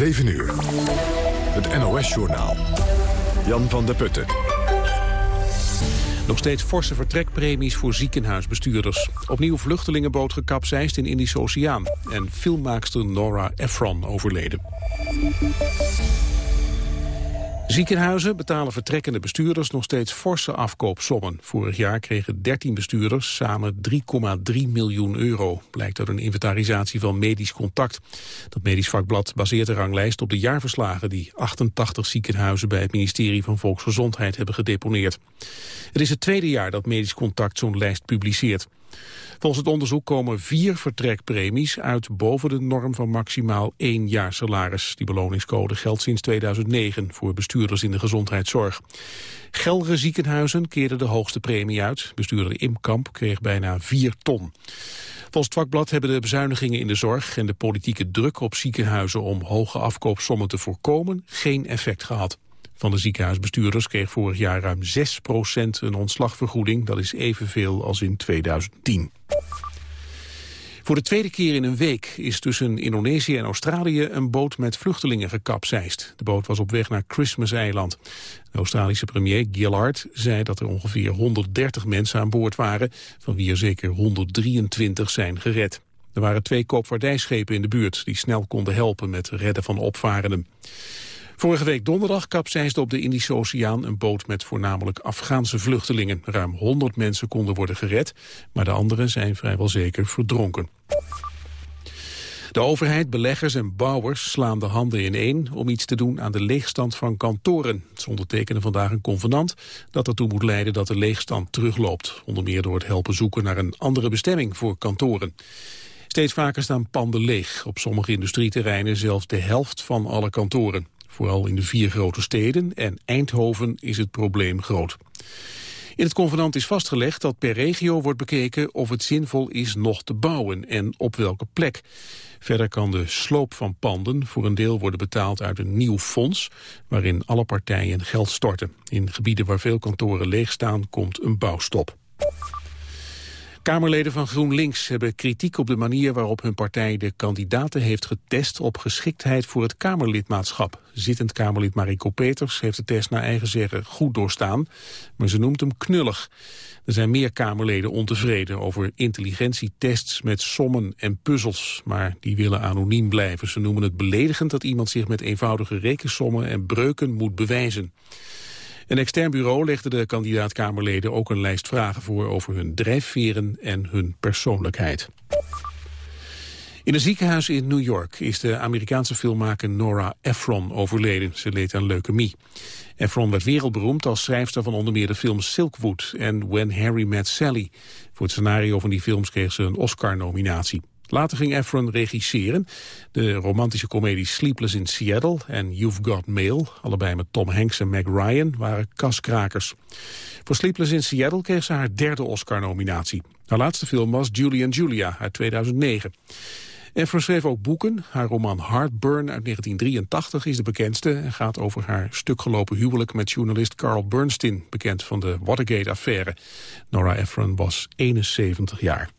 7 uur. Het NOS-journaal. Jan van der Putten. Nog steeds forse vertrekpremies voor ziekenhuisbestuurders. Opnieuw vluchtelingenboot gekapseist in Indische Oceaan. En filmmaakster Nora Ephron overleden. Ziekenhuizen betalen vertrekkende bestuurders nog steeds forse afkoopsommen. Vorig jaar kregen 13 bestuurders samen 3,3 miljoen euro, blijkt uit een inventarisatie van Medisch Contact. Dat medisch vakblad baseert de ranglijst op de jaarverslagen die 88 ziekenhuizen bij het ministerie van Volksgezondheid hebben gedeponeerd. Het is het tweede jaar dat Medisch Contact zo'n lijst publiceert. Volgens het onderzoek komen vier vertrekpremies uit boven de norm van maximaal één jaar salaris. Die beloningscode geldt sinds 2009 voor bestuurders in de gezondheidszorg. Gelre ziekenhuizen keerden de hoogste premie uit. Bestuurder Imkamp kreeg bijna vier ton. Volgens het vakblad hebben de bezuinigingen in de zorg en de politieke druk op ziekenhuizen om hoge afkoopsommen te voorkomen geen effect gehad. Van de ziekenhuisbestuurders kreeg vorig jaar ruim 6% een ontslagvergoeding. Dat is evenveel als in 2010. Voor de tweede keer in een week is tussen Indonesië en Australië een boot met vluchtelingen gekapseist. De boot was op weg naar Christmas-eiland. De Australische premier Gillard zei dat er ongeveer 130 mensen aan boord waren, van wie er zeker 123 zijn gered. Er waren twee koopvaardijschepen in de buurt die snel konden helpen met redden van opvarenden. Vorige week donderdag kapseisde op de Indische Oceaan een boot met voornamelijk Afghaanse vluchtelingen. Ruim 100 mensen konden worden gered, maar de anderen zijn vrijwel zeker verdronken. De overheid, beleggers en bouwers slaan de handen ineen om iets te doen aan de leegstand van kantoren. Ze ondertekenen vandaag een convenant dat ertoe moet leiden dat de leegstand terugloopt. Onder meer door het helpen zoeken naar een andere bestemming voor kantoren. Steeds vaker staan panden leeg. Op sommige industrieterreinen zelfs de helft van alle kantoren. Vooral in de vier grote steden en Eindhoven is het probleem groot. In het convenant is vastgelegd dat per regio wordt bekeken of het zinvol is nog te bouwen en op welke plek. Verder kan de sloop van panden voor een deel worden betaald uit een nieuw fonds waarin alle partijen geld storten. In gebieden waar veel kantoren leeg staan komt een bouwstop. Kamerleden van GroenLinks hebben kritiek op de manier waarop hun partij de kandidaten heeft getest op geschiktheid voor het Kamerlidmaatschap. Zittend Kamerlid Mariko Peters heeft de test naar eigen zeggen goed doorstaan, maar ze noemt hem knullig. Er zijn meer Kamerleden ontevreden over intelligentietests met sommen en puzzels, maar die willen anoniem blijven. Ze noemen het beledigend dat iemand zich met eenvoudige rekensommen en breuken moet bewijzen. Een extern bureau legde de kandidaat-Kamerleden ook een lijst vragen voor over hun drijfveren en hun persoonlijkheid. In een ziekenhuis in New York is de Amerikaanse filmmaker Nora Ephron overleden. Ze leed aan leukemie. Ephron werd wereldberoemd als schrijfster van onder meer de films Silkwood en When Harry Met Sally. Voor het scenario van die films kreeg ze een Oscar-nominatie. Later ging Efron regisseren. De romantische comedies Sleepless in Seattle en You've Got Mail, allebei met Tom Hanks en Meg Ryan, waren kaskrakers. Voor Sleepless in Seattle kreeg ze haar derde Oscar-nominatie. Haar laatste film was Julie and Julia uit 2009. Efron schreef ook boeken. Haar roman Heartburn uit 1983 is de bekendste... en gaat over haar stukgelopen huwelijk met journalist Carl Bernstein... bekend van de Watergate-affaire. Nora Ephron was 71 jaar.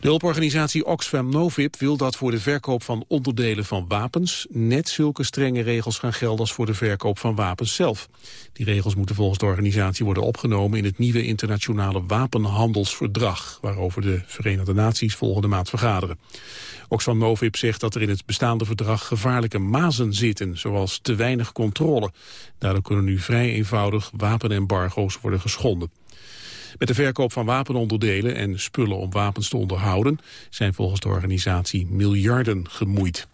De hulporganisatie Oxfam Novib wil dat voor de verkoop van onderdelen van wapens net zulke strenge regels gaan gelden als voor de verkoop van wapens zelf. Die regels moeten volgens de organisatie worden opgenomen in het nieuwe internationale wapenhandelsverdrag, waarover de Verenigde Naties volgende maand vergaderen. Oxfam Novib zegt dat er in het bestaande verdrag gevaarlijke mazen zitten, zoals te weinig controle. Daardoor kunnen nu vrij eenvoudig wapenembargo's worden geschonden. Met de verkoop van wapenonderdelen en spullen om wapens te onderhouden... zijn volgens de organisatie miljarden gemoeid.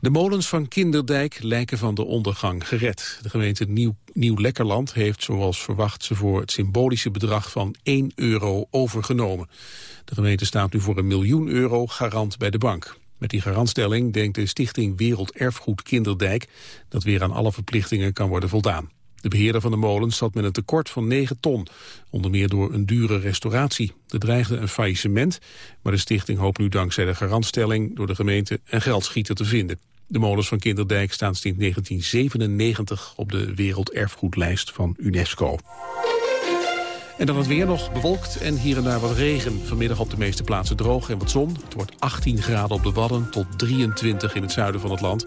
De molens van Kinderdijk lijken van de ondergang gered. De gemeente Nieuw, Lekkerland heeft zoals verwacht ze voor het symbolische bedrag van 1 euro overgenomen. De gemeente staat nu voor een miljoen euro garant bij de bank. Met die garantstelling denkt de stichting Werelderfgoed Kinderdijk dat weer aan alle verplichtingen kan worden voldaan. De beheerder van de molen zat met een tekort van 9 ton, onder meer door een dure restauratie. Er dreigde een faillissement, maar de stichting hoopt nu dankzij de garantstelling door de gemeente een geldschieter te vinden. De molens van Kinderdijk staan sinds 1997 op de werelderfgoedlijst van UNESCO. En dan het weer nog bewolkt en hier en daar wat regen. Vanmiddag op de meeste plaatsen droog en wat zon. Het wordt 18 graden op de Wadden tot 23 in het zuiden van het land.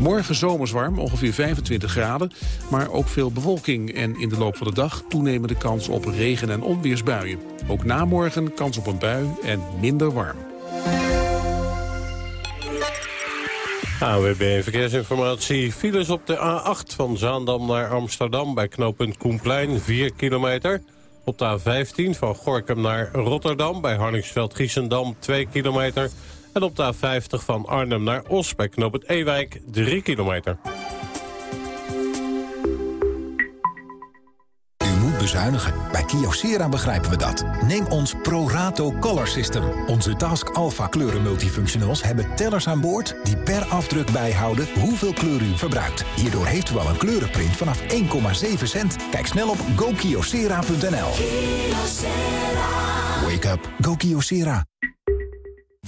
Morgen zomers warm, ongeveer 25 graden. Maar ook veel bewolking en in de loop van de dag toenemende kans op regen- en onweersbuien. Ook na morgen kans op een bui en minder warm. AWB Verkeersinformatie. Files op de A8 van Zaandam naar Amsterdam bij knooppunt Koenplein, 4 kilometer. Op de A15 van Gorkum naar Rotterdam bij Harningsveld-Giessendam, 2 kilometer. En op de A50 van Arnhem naar Os bij knooppunt Ewijk, 3 kilometer. bezuinigen. Bij Kyocera begrijpen we dat. Neem ons ProRato Color System. Onze Task Alpha kleuren multifunctionals hebben tellers aan boord... die per afdruk bijhouden hoeveel kleur u verbruikt. Hierdoor heeft u al een kleurenprint vanaf 1,7 cent. Kijk snel op gokyocera.nl. Wake up. Go Kyocera.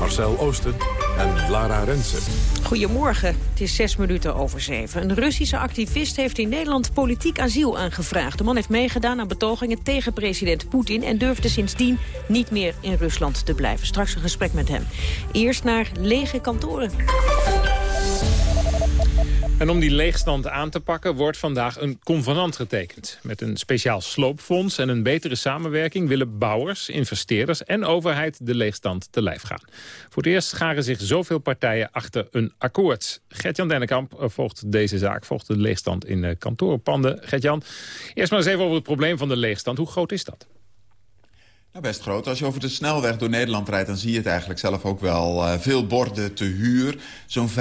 Marcel Oosten en Lara Rensen. Goedemorgen, het is zes minuten over zeven. Een Russische activist heeft in Nederland politiek asiel aangevraagd. De man heeft meegedaan aan betogingen tegen president Poetin... en durfde sindsdien niet meer in Rusland te blijven. Straks een gesprek met hem. Eerst naar lege kantoren. En om die leegstand aan te pakken wordt vandaag een convenant getekend. Met een speciaal sloopfonds en een betere samenwerking... willen bouwers, investeerders en overheid de leegstand te lijf gaan. Voor het eerst scharen zich zoveel partijen achter een akkoord. Gert-Jan Dennekamp eh, volgt deze zaak, volgt de leegstand in eh, kantoorpanden. Gert-Jan, eerst maar eens even over het probleem van de leegstand. Hoe groot is dat? Nou, best groot. Als je over de snelweg door Nederland rijdt... dan zie je het eigenlijk zelf ook wel. Uh, veel borden te huur. Zo'n 15%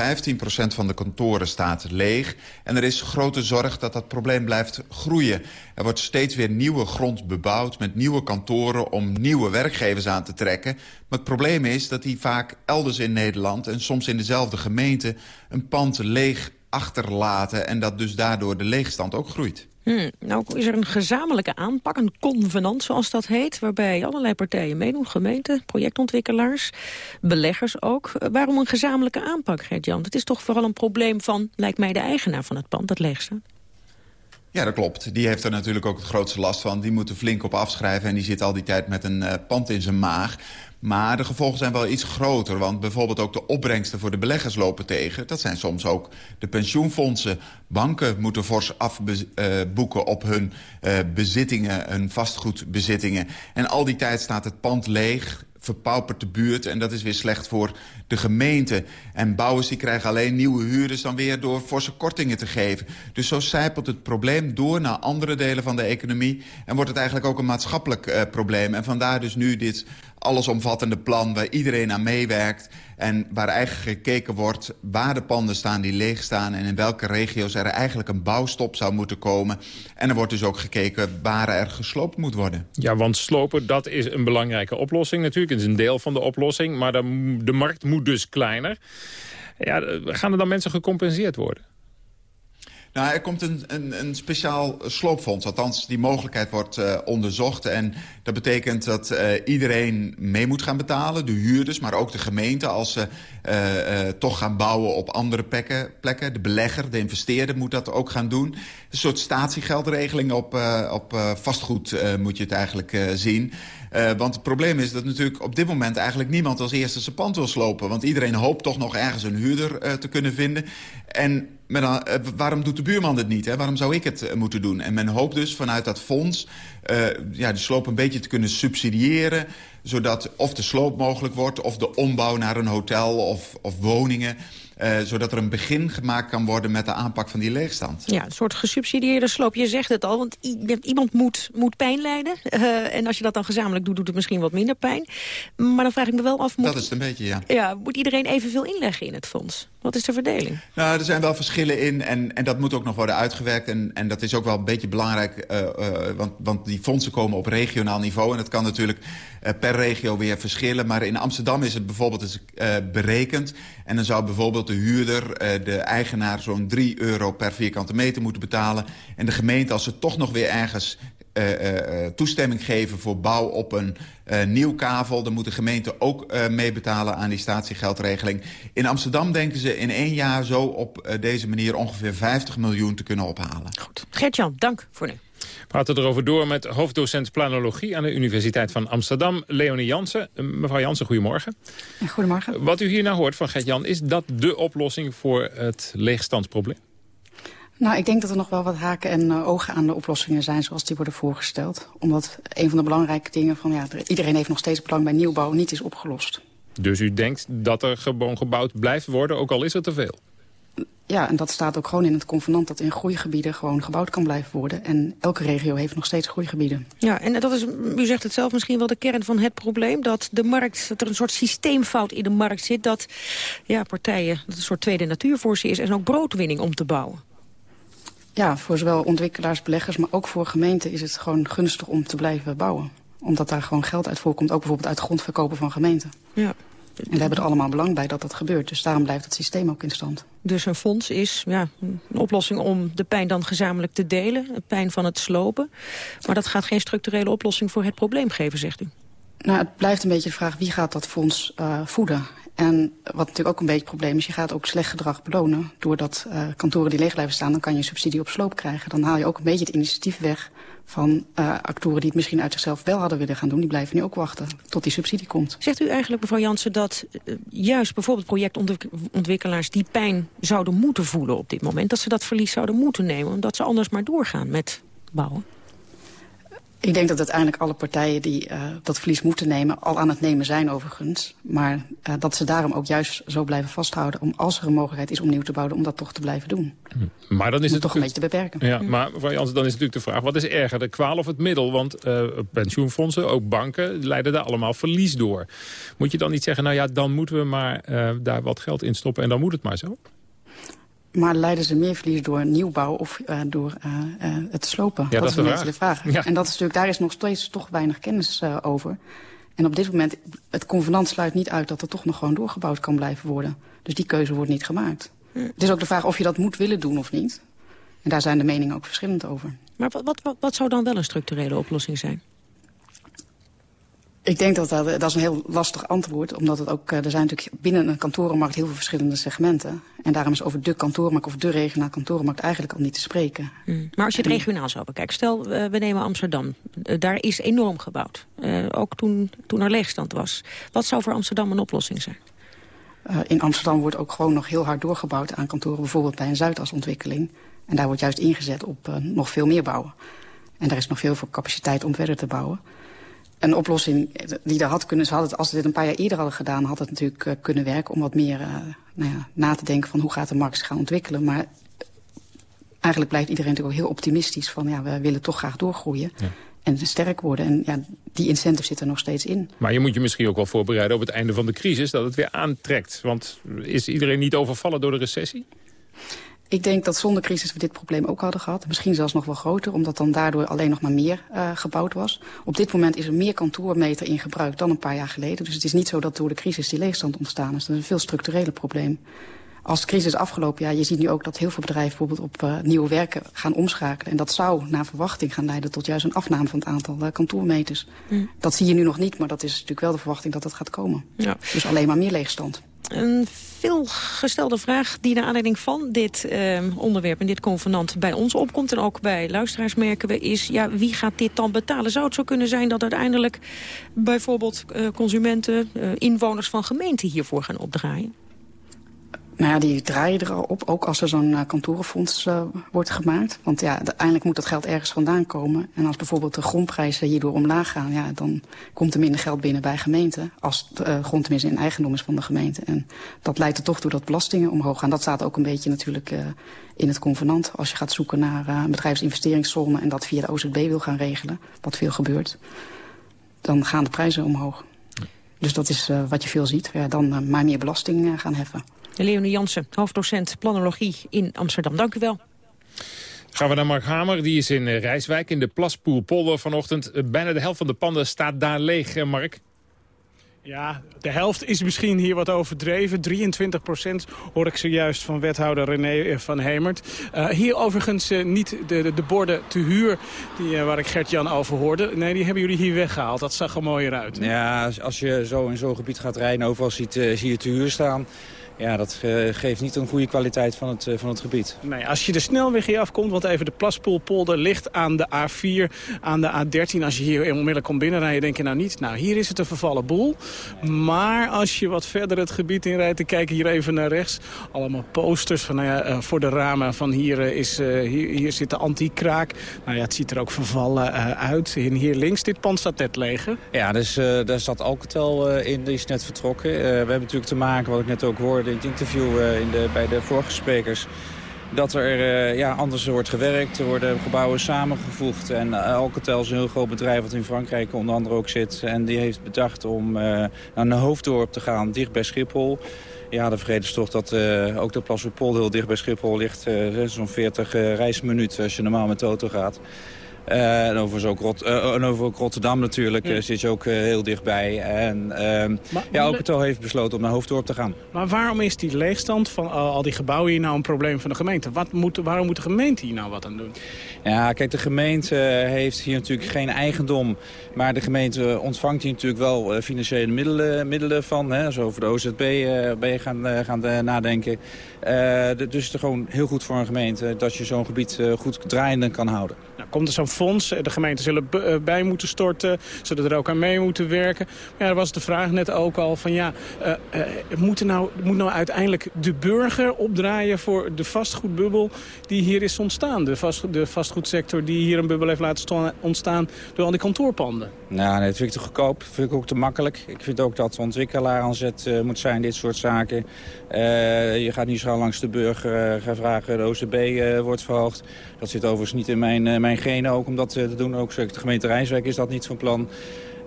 van de kantoren staat leeg. En er is grote zorg dat dat probleem blijft groeien. Er wordt steeds weer nieuwe grond bebouwd met nieuwe kantoren... om nieuwe werkgevers aan te trekken. Maar het probleem is dat die vaak elders in Nederland... en soms in dezelfde gemeente een pand leeg achterlaten... en dat dus daardoor de leegstand ook groeit. Hmm, nou is er een gezamenlijke aanpak, een convenant zoals dat heet... waarbij allerlei partijen meedoen, gemeenten, projectontwikkelaars, beleggers ook. Waarom een gezamenlijke aanpak, Gert-Jan? Het is toch vooral een probleem van, lijkt mij, de eigenaar van het pand dat leeg? Ja, dat klopt. Die heeft er natuurlijk ook het grootste last van. Die moet er flink op afschrijven en die zit al die tijd met een uh, pand in zijn maag. Maar de gevolgen zijn wel iets groter. Want bijvoorbeeld ook de opbrengsten voor de beleggers lopen tegen. Dat zijn soms ook de pensioenfondsen. Banken moeten fors afboeken op hun uh, bezittingen, hun vastgoedbezittingen. En al die tijd staat het pand leeg verpaupert de buurt en dat is weer slecht voor de gemeente. En bouwers die krijgen alleen nieuwe huurders dan weer door forse kortingen te geven. Dus zo zijpelt het probleem door naar andere delen van de economie... en wordt het eigenlijk ook een maatschappelijk uh, probleem. En vandaar dus nu dit allesomvattende plan waar iedereen aan meewerkt... en waar eigenlijk gekeken wordt waar de panden staan die leeg staan... en in welke regio's er eigenlijk een bouwstop zou moeten komen. En er wordt dus ook gekeken waar er gesloopt moet worden. Ja, want slopen, dat is een belangrijke oplossing natuurlijk. Het is een deel van de oplossing, maar de, de markt moet dus kleiner. Ja, gaan er dan mensen gecompenseerd worden? Nou, er komt een, een, een speciaal sloopfonds. Althans, die mogelijkheid wordt uh, onderzocht. En dat betekent dat uh, iedereen mee moet gaan betalen. De huurders, maar ook de gemeente. Als ze uh, toch gaan bouwen op andere plekken, plekken. De belegger, de investeerder moet dat ook gaan doen. Een soort statiegeldregeling op, op vastgoed moet je het eigenlijk zien. Uh, want het probleem is dat natuurlijk op dit moment eigenlijk niemand als eerste zijn pand wil slopen. Want iedereen hoopt toch nog ergens een huurder uh, te kunnen vinden. En uh, waarom doet de buurman het niet? Hè? Waarom zou ik het moeten doen? En men hoopt dus vanuit dat fonds ja, de sloop een beetje te kunnen subsidiëren. Zodat of de sloop mogelijk wordt of de ombouw naar een hotel of, of woningen. Uh, zodat er een begin gemaakt kan worden met de aanpak van die leegstand. Ja, een soort gesubsidieerde sloop. Je zegt het al, want iemand moet, moet pijn lijden. Uh, en als je dat dan gezamenlijk doet, doet het misschien wat minder pijn. Maar dan vraag ik me wel af... Moet, dat is het een beetje, ja. Ja, moet iedereen evenveel inleggen in het fonds? Wat is de verdeling? Nou, er zijn wel verschillen in en, en dat moet ook nog worden uitgewerkt. En, en dat is ook wel een beetje belangrijk, uh, uh, want, want die fondsen komen op regionaal niveau. En dat kan natuurlijk per regio weer verschillen. Maar in Amsterdam is het bijvoorbeeld eens, berekend. En dan zou bijvoorbeeld de huurder, de eigenaar... zo'n 3 euro per vierkante meter moeten betalen. En de gemeente, als ze toch nog weer ergens uh, toestemming geven voor bouw op een nieuw kavel. Dan moet de gemeente ook meebetalen aan die statiegeldregeling. In Amsterdam denken ze in één jaar zo op deze manier ongeveer 50 miljoen te kunnen ophalen. Goed. Gert-Jan, dank voor nu. We praten erover door met hoofddocent planologie aan de Universiteit van Amsterdam, Leonie Jansen. Mevrouw Jansen, goedemorgen. Goedemorgen. Wat u hier nou hoort van Gert-Jan, is dat de oplossing voor het leegstandsprobleem? Nou, ik denk dat er nog wel wat haken en uh, ogen aan de oplossingen zijn zoals die worden voorgesteld. Omdat een van de belangrijke dingen van ja, iedereen heeft nog steeds belang bij nieuwbouw niet is opgelost. Dus u denkt dat er gewoon gebouwd blijft worden, ook al is er te veel? Ja, en dat staat ook gewoon in het convenant dat in groeigebieden gewoon gebouwd kan blijven worden. En elke regio heeft nog steeds groeigebieden. Ja, en dat is, u zegt het zelf misschien wel de kern van het probleem. Dat de markt, dat er een soort systeemfout in de markt zit. Dat ja, partijen, dat een soort tweede natuur voor ze is. En ook broodwinning om te bouwen ja, voor zowel ontwikkelaars, beleggers, maar ook voor gemeenten is het gewoon gunstig om te blijven bouwen. Omdat daar gewoon geld uit voorkomt, ook bijvoorbeeld uit grondverkopen van gemeenten. Ja. En we hebben er allemaal belang bij dat dat gebeurt. Dus daarom blijft het systeem ook in stand. Dus een fonds is ja, een oplossing om de pijn dan gezamenlijk te delen. De pijn van het slopen. Maar dat gaat geen structurele oplossing voor het probleem geven, zegt u. Nou, het blijft een beetje de vraag wie gaat dat fonds uh, voeden. En wat natuurlijk ook een beetje het probleem is, je gaat ook slecht gedrag belonen. Doordat uh, kantoren die leeg blijven staan, dan kan je subsidie op sloop krijgen. Dan haal je ook een beetje het initiatief weg van uh, actoren die het misschien uit zichzelf wel hadden willen gaan doen. Die blijven nu ook wachten tot die subsidie komt. Zegt u eigenlijk, mevrouw Jansen, dat uh, juist bijvoorbeeld projectontwikkelaars die pijn zouden moeten voelen op dit moment, dat ze dat verlies zouden moeten nemen, omdat ze anders maar doorgaan met bouwen? Ik denk dat uiteindelijk alle partijen die uh, dat verlies moeten nemen... al aan het nemen zijn overigens. Maar uh, dat ze daarom ook juist zo blijven vasthouden... om als er een mogelijkheid is om nieuw te bouwen... om dat toch te blijven doen. Maar dan is het toch een beetje te beperken. Ja, maar mevrouw Jansen, dan is natuurlijk de vraag... wat is erger, de kwaal of het middel? Want uh, pensioenfondsen, ook banken, leiden daar allemaal verlies door. Moet je dan niet zeggen, nou ja, dan moeten we maar daar wat geld in stoppen... en dan moet het maar zo? Maar leiden ze meer verlies door nieuwbouw of uh, door uh, uh, het slopen? Ja, dat, is de vraag. Ja. En dat is natuurlijk, daar is nog steeds toch weinig kennis over. En op dit moment, het convenant sluit niet uit dat er toch nog gewoon doorgebouwd kan blijven worden. Dus die keuze wordt niet gemaakt. Hm. Het is ook de vraag of je dat moet willen doen of niet. En daar zijn de meningen ook verschillend over. Maar wat, wat, wat zou dan wel een structurele oplossing zijn? Ik denk dat dat, dat is een heel lastig antwoord. Omdat het ook, er zijn natuurlijk binnen een kantorenmarkt heel veel verschillende segmenten. En daarom is over de kantorenmarkt of de regionaal kantorenmarkt eigenlijk al niet te spreken. Mm. Maar als je het regionaal zou bekijken. Stel, we nemen Amsterdam. daar is enorm gebouwd. Uh, ook toen, toen er leegstand was. Wat zou voor Amsterdam een oplossing zijn? Uh, in Amsterdam wordt ook gewoon nog heel hard doorgebouwd aan kantoren. Bijvoorbeeld bij een Zuidasontwikkeling. En daar wordt juist ingezet op uh, nog veel meer bouwen. En daar is nog veel voor capaciteit om verder te bouwen een oplossing die daar had kunnen... Ze hadden als ze dit een paar jaar eerder hadden gedaan... had het natuurlijk uh, kunnen werken om wat meer uh, nou ja, na te denken... van hoe gaat de markt zich gaan ontwikkelen. Maar eigenlijk blijft iedereen natuurlijk ook heel optimistisch... van ja, we willen toch graag doorgroeien. Ja. En sterk worden. En ja, die incentive zit er nog steeds in. Maar je moet je misschien ook wel voorbereiden op het einde van de crisis... dat het weer aantrekt. Want is iedereen niet overvallen door de recessie? Ik denk dat zonder crisis we dit probleem ook hadden gehad. Misschien zelfs nog wel groter, omdat dan daardoor alleen nog maar meer uh, gebouwd was. Op dit moment is er meer kantoormeter in gebruik dan een paar jaar geleden. Dus het is niet zo dat door de crisis die leegstand ontstaan is. Dat is een veel structurele probleem. Als de crisis is afgelopen, ja, je ziet nu ook dat heel veel bedrijven bijvoorbeeld op uh, nieuwe werken gaan omschakelen. En dat zou naar verwachting gaan leiden tot juist een afname van het aantal uh, kantoormeters. Mm. Dat zie je nu nog niet, maar dat is natuurlijk wel de verwachting dat dat gaat komen. Ja. Dus alleen maar meer leegstand. Een veelgestelde vraag die naar aanleiding van dit eh, onderwerp en dit convenant bij ons opkomt... en ook bij luisteraars merken we, is ja, wie gaat dit dan betalen? Zou het zo kunnen zijn dat uiteindelijk bijvoorbeeld uh, consumenten, uh, inwoners van gemeenten hiervoor gaan opdraaien? Nou ja, die draaien er al op, ook als er zo'n uh, kantorenfonds uh, wordt gemaakt. Want ja, uiteindelijk moet dat geld ergens vandaan komen. En als bijvoorbeeld de grondprijzen hierdoor omlaag gaan... Ja, dan komt er minder geld binnen bij gemeenten... als de uh, grond tenminste in eigendom is van de gemeente. En dat leidt er toch toe dat belastingen omhoog gaan. Dat staat ook een beetje natuurlijk in het convenant. Als je gaat zoeken naar een bedrijfsinvesteringszone... en dat via de OZB wil gaan regelen, wat veel gebeurt... dan gaan de prijzen omhoog. Dus dat is wat je veel ziet. Ja, dan maar meer belasting gaan heffen. Leonie Jansen, hoofddocent planologie in Amsterdam. Dank u wel. Gaan we naar Mark Hamer, die is in eh, Rijswijk in de Plaspoelpolder vanochtend. Eh, bijna de helft van de panden staat daar leeg, eh, Mark. Ja, de helft is misschien hier wat overdreven. 23 procent hoor ik zojuist van wethouder René van Hemert. Uh, hier overigens uh, niet de, de, de, borden te huur die, uh, waar ik Gert-Jan over hoorde. Nee, die hebben jullie hier weggehaald. Dat zag er mooier uit. Ja, als je zo in zo'n gebied gaat rijden overal ziet, zie je te huur staan ja, dat geeft niet een goede kwaliteit van het, van het gebied. Nee, als je de snelweg hier afkomt, want even de Plaspoelpolder ligt aan de A4, aan de A13. Als je hier onmiddellijk komt binnenrijden, denk je nou niet, nou hier is het een vervallen boel. Maar als je wat verder het gebied inrijdt, dan kijk hier even naar rechts. Allemaal posters van, nou ja, voor de ramen van hier, is, hier, hier zit de anti-kraak. Nou ja, het ziet er ook vervallen uit. En hier links, dit pand staat net leeg. Ja, dus daar zat Alcatel in, die is net vertrokken. we hebben natuurlijk te maken, wat ik net ook hoorde in het interview uh, in de, bij de vorige sprekers... dat er uh, ja, anders wordt gewerkt. Er worden gebouwen samengevoegd. En uh, Alcatel is een heel groot bedrijf wat in Frankrijk onder andere ook zit. En die heeft bedacht om naar een hoofddorp te gaan, dicht bij Schiphol. Ja, de vrede is toch dat ook de Plassenpol heel dicht bij Schiphol ligt. Zo'n 40 reisminuten als je normaal met de auto gaat. Uh, en overigens ook, Rot uh, en over ook Rotterdam natuurlijk ja. zit je ook heel dichtbij. En maar, ja, ook het al heeft besloten om naar Hoofddorp te gaan. Maar waarom is die leegstand van al die gebouwen hier nou een probleem van de gemeente? Wat moet, waarom moet de gemeente hier nou wat aan doen? Ja, kijk, de gemeente heeft hier natuurlijk geen eigendom. Maar de gemeente ontvangt hier natuurlijk wel financiële middelen, middelen van. Hè, zo over de OZB ben je gaan, gaan nadenken. dus het is gewoon heel goed voor een gemeente dat je zo'n gebied goed draaiende kan houden. Komt er zo'n fonds. De gemeenten zullen bij moeten storten. Zullen er ook aan mee moeten werken. Maar ja, er was de vraag net ook al van ja, uh, uh, moet, nou, moet nou uiteindelijk de burger opdraaien voor de vastgoedbubbel die hier is ontstaan? De, vast, de vastgoedsector die hier een bubbel heeft laten ontstaan door al die kantoorpanden. Nou, nee, dat vind ik te goedkoop. Dat vind ik ook te makkelijk. Ik vind ook dat de ontwikkelaar aan zet moet zijn, dit soort zaken. je gaat niet zo langs de burger gaan vragen, de OCB wordt verhoogd. Dat zit overigens niet in mijn, mijn genen ook om dat te doen. Ook de gemeente Rijswijk is dat niet van plan.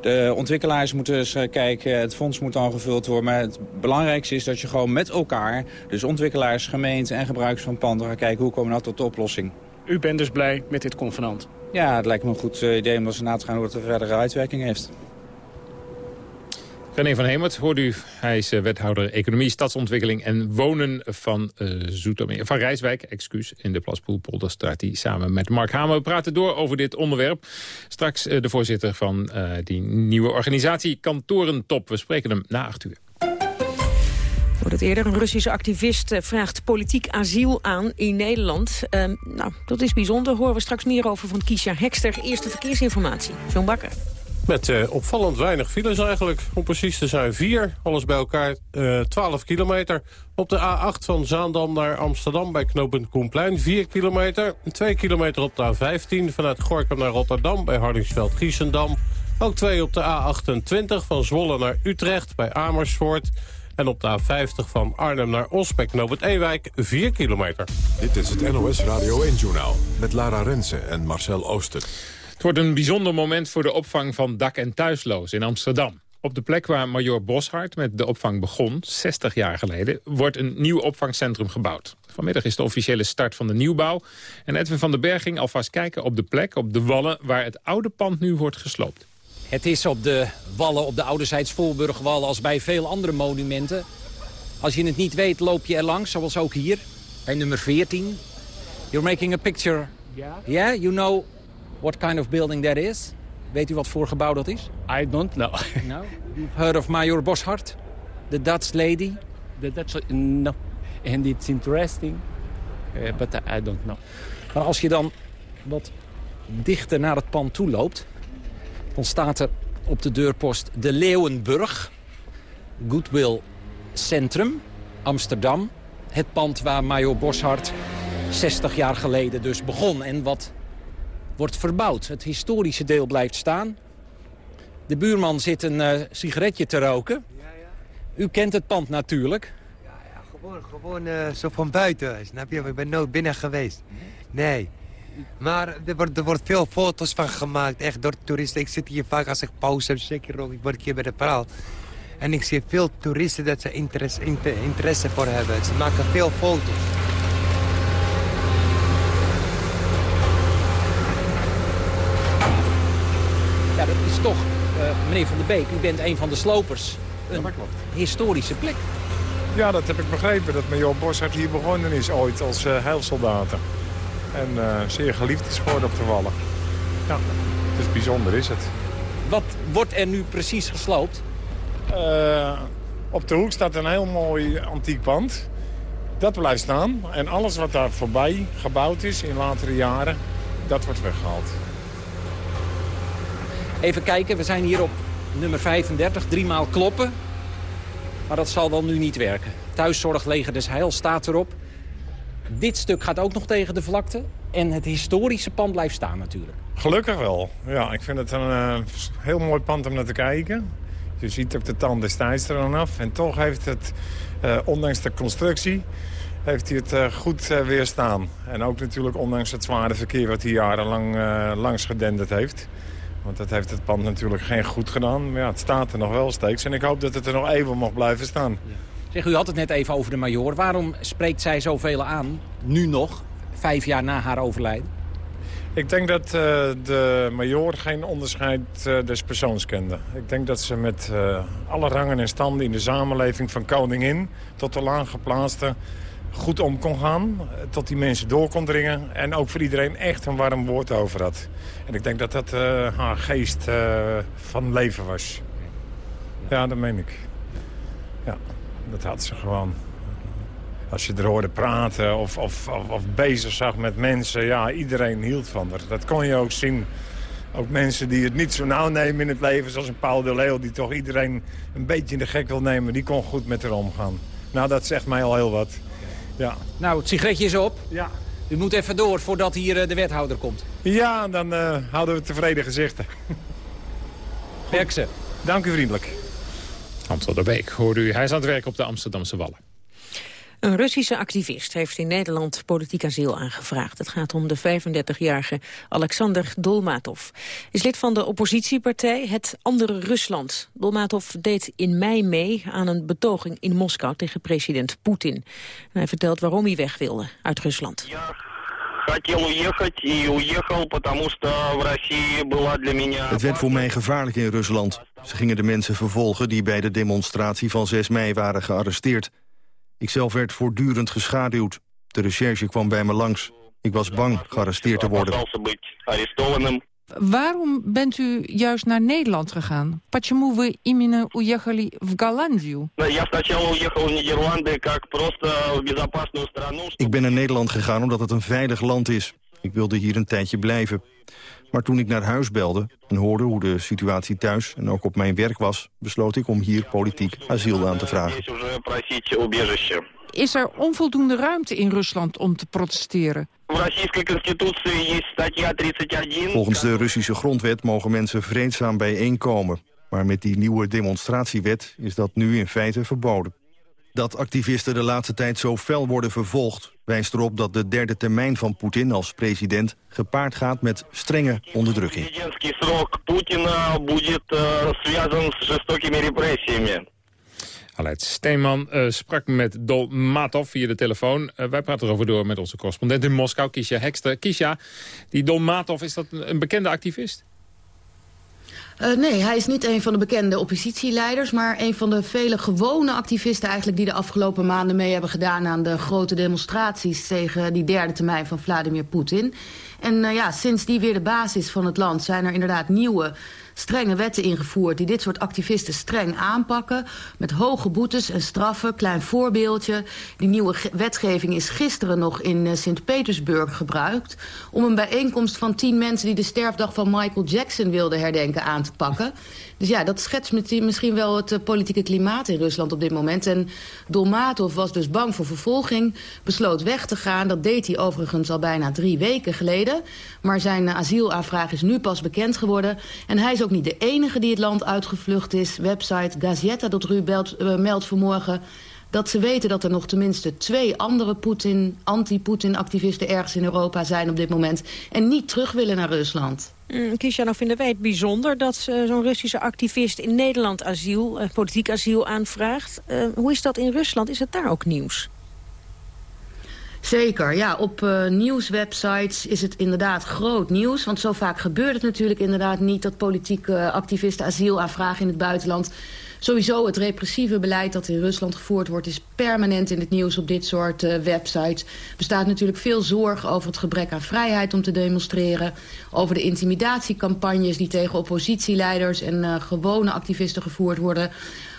De ontwikkelaars moeten eens kijken, het fonds moet aangevuld worden. Maar het belangrijkste is dat je gewoon met elkaar, dus ontwikkelaars, gemeente en gebruikers van panden, gaan kijken hoe komen we nou tot de oplossing. U bent dus blij met dit convenant? Ja, het lijkt me een goed idee om eens na te gaan hoe het een verdere uitwerking heeft. René van Hemert hoort u. Hij is wethouder Economie, Stadsontwikkeling en Wonen van Zoetermeer. Van Rijswijk, excuus, in de Plaspoelpolderstraat. Die samen met Mark Hamer. We praten door over dit onderwerp. Straks uh, de voorzitter van die nieuwe organisatie Kantorentop. We spreken hem na acht uur. Wordt het eerder, een Russische activist vraagt politiek asiel aan in Nederland. Uh, nou, dat is bijzonder. Horen we straks meer over van Kiesja Hekster. Eerste verkeersinformatie. John Bakker. Met uh, opvallend weinig files eigenlijk. Om precies te zijn vier. Alles bij elkaar uh, 12 kilometer. Op de A8 van Zaandam naar Amsterdam bij knooppunt Koenplein 4 kilometer. 2 kilometer op de A15 vanuit Gorkum naar Rotterdam bij Hardingsveld-Giessendam. Ook 2 op de A28 van Zwolle naar Utrecht bij Amersfoort. En op de A50 van Arnhem naar Os bij knooppunt Ewijk 4 kilometer. Dit is het NOS Radio 1-journaal met Lara Rensen en Marcel Ooster. Het wordt een bijzonder moment voor de opvang van dak- en thuisloos in Amsterdam. Op de plek waar Major Boshart met de opvang begon, 60 jaar geleden... wordt een nieuw opvangcentrum gebouwd. Vanmiddag is de officiële start van de nieuwbouw. En Edwin van den Berg ging alvast kijken op de plek, op de wallen... waar het oude pand nu wordt gesloopt. Het is op de wallen, op de ouderzijds Voorburgwallen... als bij veel andere monumenten. Als je het niet weet, loop je er langs, zoals ook hier. Bij nummer 14. You're making a picture. Yeah, yeah you know what kind of building that is? Weet u wat voor gebouw dat is? I don't know. no? You've heard of Major Boshart? The Dutch lady? The Dutch... No. And it's interesting. Uh, but I don't know. Maar als je dan wat dichter naar het pand toe loopt... dan staat er op de deurpost de Leeuwenburg. Goodwill Centrum, Amsterdam. Het pand waar Major Boshart 60 jaar geleden dus begon. En wat wordt verbouwd. Het historische deel blijft staan. De buurman zit een uh, sigaretje te roken. Ja, ja. U kent het pand natuurlijk. Ja, ja gewoon, gewoon uh, zo van buiten. Snap je? Ik ben nooit binnen geweest. Nee. Maar er wordt, er wordt veel foto's van gemaakt, echt door toeristen. Ik zit hier vaak als ik pauze heb, zeker ook. Ik word keer bij de praal. En ik zie veel toeristen dat ze interesse, interesse voor hebben. Ze maken veel foto's. Ja, dat is toch, uh, meneer Van der Beek, u bent een van de slopers. Een historische plek. Ja, dat heb ik begrepen. Dat Major Boshart hier begonnen is ooit als uh, heilsoldaten. En uh, zeer geliefd is geworden op de Wallen. Ja, het is bijzonder is het. Wat wordt er nu precies gesloopt? Uh, op de hoek staat een heel mooi antiek pand. Dat blijft staan. En alles wat daar voorbij gebouwd is in latere jaren, dat wordt weggehaald. Even kijken, we zijn hier op nummer 35, driemaal kloppen. Maar dat zal dan nu niet werken. Thuiszorg Leger des Heil staat erop. Dit stuk gaat ook nog tegen de vlakte. En het historische pand blijft staan natuurlijk. Gelukkig wel. Ja, ik vind het een uh, heel mooi pand om naar te kijken. Je ziet ook de tand destijds er dan af. En toch heeft het, uh, ondanks de constructie, heeft hij het uh, goed weerstaan. En ook natuurlijk ondanks het zware verkeer wat hij jarenlang langs gedenderd heeft. Want dat heeft het pand natuurlijk geen goed gedaan. Maar ja, het staat er nog wel steeds. En ik hoop dat het er nog even mag blijven staan. Zeg, u had het net even over de major. Waarom spreekt zij zoveel aan, nu nog, vijf jaar na haar overlijden? Ik denk dat uh, de major geen onderscheid uh, des persoons kende. Ik denk dat ze met uh, alle rangen en standen in de samenleving... van koningin tot de laaggeplaatste goed om kon gaan. Tot die mensen door kon dringen. En ook voor iedereen echt een warm woord over had. En ik denk dat dat haar geest van leven was. Ja, dat meen ik. Ja, dat had ze gewoon. Als je er hoorde praten of, of, of, of, bezig zag met mensen, ja, iedereen hield van haar. Dat kon je ook zien. Ook mensen die het niet zo nauw nemen in het leven, zoals een Paul de Leeuw... die toch iedereen een beetje in de gek wil nemen, die kon goed met haar omgaan. Nou, dat zegt mij al heel wat. Ja. Nou, het sigaretje is op. Ja. U moet even door voordat hier de wethouder komt. Ja, dan uh, houden we tevreden gezichten. Werk Dank u vriendelijk. Hans van der Beek hoorde u. Hij is aan het werk op de Amsterdamse Wallen. Een Russische activist heeft in Nederland politiek asiel aangevraagd. Het gaat om de 35-jarige Alexander Dolmatov. Is lid van de oppositiepartij Het Andere Rusland. Dolmatov deed in mei mee aan een betoging in Moskou tegen president Poetin. hij vertelt waarom hij weg wilde uit Rusland. Het werd voor mij gevaarlijk in Rusland. Ze gingen de mensen vervolgen die bij de demonstratie van 6 mei waren gearresteerd. Ikzelf werd voortdurend geschaduwd. De recherche kwam bij me langs. Ik was bang gearresteerd te worden. Waarom bent u juist naar Nederland gegaan? Почему вы именно уехали в Голландию? Ik ben naar Nederland gegaan omdat het een veilig land is. Ik wilde hier een tijdje blijven. Maar toen ik naar huis belde en hoorde hoe de situatie thuis en ook op mijn werk was... besloot ik om hier politiek asiel aan te vragen. Is er onvoldoende ruimte in Rusland om te protesteren? Volgens de Russische grondwet mogen mensen vreedzaam bijeenkomen. Maar met die nieuwe demonstratiewet is dat nu in feite verboden. Dat activisten de laatste tijd zo fel worden vervolgd... wijst erop dat de derde termijn van Poetin als president... gepaard gaat met strenge onderdrukking. Aleid Steenman uh, sprak met Dolmatov via de telefoon. Uh, wij praten erover door met onze correspondent in Moskou, Kisha Hekster. Kisha, die Dolmatov, is dat een bekende activist? Uh, nee, hij is niet een van de bekende oppositieleiders... maar een van de vele gewone activisten eigenlijk... die de afgelopen maanden mee hebben gedaan aan de grote demonstraties... tegen die derde termijn van Vladimir Poetin. En uh, ja, sinds die weer de basis van het land zijn er inderdaad nieuwe strenge wetten ingevoerd... die dit soort activisten streng aanpakken... met hoge boetes en straffen. Klein voorbeeldje. Die nieuwe wetgeving is gisteren nog in uh, Sint-Petersburg gebruikt... om een bijeenkomst van tien mensen... die de sterfdag van Michael Jackson wilden herdenken aan te pakken. Dus ja, dat schetst misschien wel het uh, politieke klimaat in Rusland op dit moment. En Dolmatov was dus bang voor vervolging, besloot weg te gaan. Dat deed hij overigens al bijna drie weken geleden. Maar zijn uh, asielaanvraag is nu pas bekend geworden. En hij is ook niet de enige die het land uitgevlucht is. Website Gazeta.ru uh, meldt vanmorgen dat ze weten dat er nog tenminste twee andere anti-Poetin-activisten ergens in Europa zijn op dit moment... en niet terug willen naar Rusland. Mm, Kisha, vinden wij het bijzonder dat uh, zo'n Russische activist in Nederland asiel, uh, politiek asiel aanvraagt. Uh, hoe is dat in Rusland? Is het daar ook nieuws? Zeker, ja. Op uh, nieuwswebsites is het inderdaad groot nieuws. Want zo vaak gebeurt het natuurlijk inderdaad niet... dat politieke activisten asiel aanvragen in het buitenland. Sowieso het repressieve beleid dat in Rusland gevoerd wordt... is permanent in het nieuws op dit soort uh, websites. Er bestaat natuurlijk veel zorg over het gebrek aan vrijheid om te demonstreren. Over de intimidatiecampagnes die tegen oppositieleiders... en uh, gewone activisten gevoerd worden...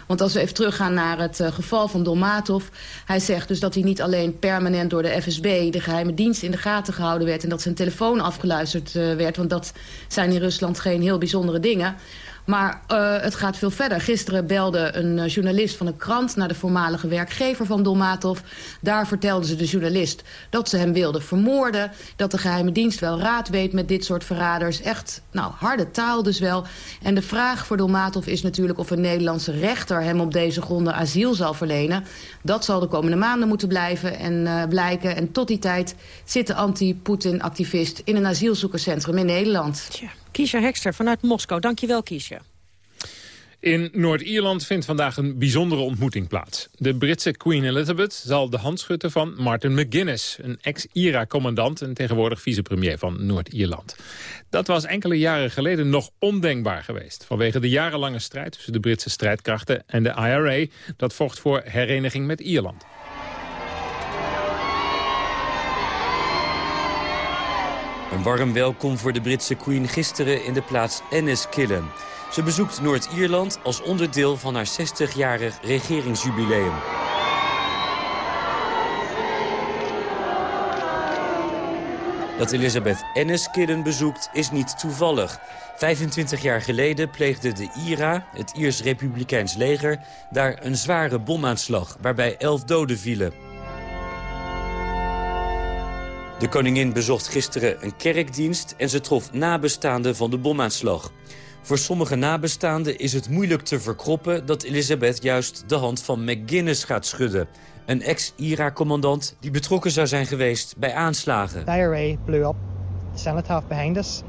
Want als we even teruggaan naar het uh, geval van Dolmatov... hij zegt dus dat hij niet alleen permanent door de FSB... de geheime dienst in de gaten gehouden werd... en dat zijn telefoon afgeluisterd werd. Want dat zijn in Rusland geen heel bijzondere dingen. Maar uh, het gaat veel verder. Gisteren belde een uh, journalist van een krant... naar de voormalige werkgever van Dolmatov. Daar vertelde ze de journalist dat ze hem wilden vermoorden. Dat de geheime dienst wel raad weet met dit soort verraders. Echt, nou, harde taal dus wel. En de vraag voor Dolmatov is natuurlijk of een Nederlandse rechter... hem op deze gronden asiel zal verlenen. Dat zal de komende maanden moeten blijven en uh, blijken. En tot die tijd zit de anti-Poetin-activist... in een asielzoekerscentrum in Nederland. Tja. Kiesja Hekster vanuit Moskou. Dankjewel, Kiesja. In Noord-Ierland vindt vandaag een bijzondere ontmoeting plaats. De Britse Queen Elizabeth zal de hand schutten van Martin McGuinness... een ex-IRA-commandant en tegenwoordig vicepremier van Noord-Ierland. Dat was enkele jaren geleden nog ondenkbaar geweest... vanwege de jarenlange strijd tussen de Britse strijdkrachten en de IRA... dat vocht voor hereniging met Ierland. Een warm welkom voor de Britse Queen gisteren in de plaats Enniskillen. Ze bezoekt Noord-Ierland als onderdeel van haar 60-jarig regeringsjubileum. Dat Elizabeth Enniskillen bezoekt is niet toevallig. 25 jaar geleden pleegde de IRA, het Iers Republikeins leger... daar een zware bomaanslag waarbij elf doden vielen. De koningin bezocht gisteren een kerkdienst en ze trof nabestaanden van de bomaanslag. Voor sommige nabestaanden is het moeilijk te verkroppen dat Elizabeth juist de hand van McGuinness gaat schudden. Een ex-IRA-commandant die betrokken zou zijn geweest bij aanslagen. The IRA blew up the cenotaph behind us.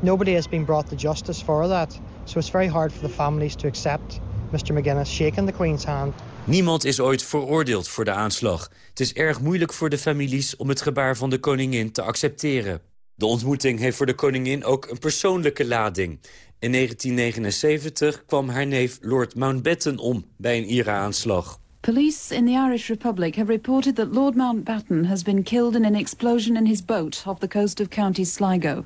Nobody has been brought to justice for that. So it's very hard for the families to accept Mr. McGuinness shaking the Queen's hand. Niemand is ooit veroordeeld voor de aanslag. Het is erg moeilijk voor de families om het gebaar van de koningin te accepteren. De ontmoeting heeft voor de koningin ook een persoonlijke lading. In 1979 kwam haar neef Lord Mountbatten om bij een IRA-aanslag. Police in the Irish Republic have reported that Lord Mountbatten has been killed in an explosion in his boat off the coast of County Sligo.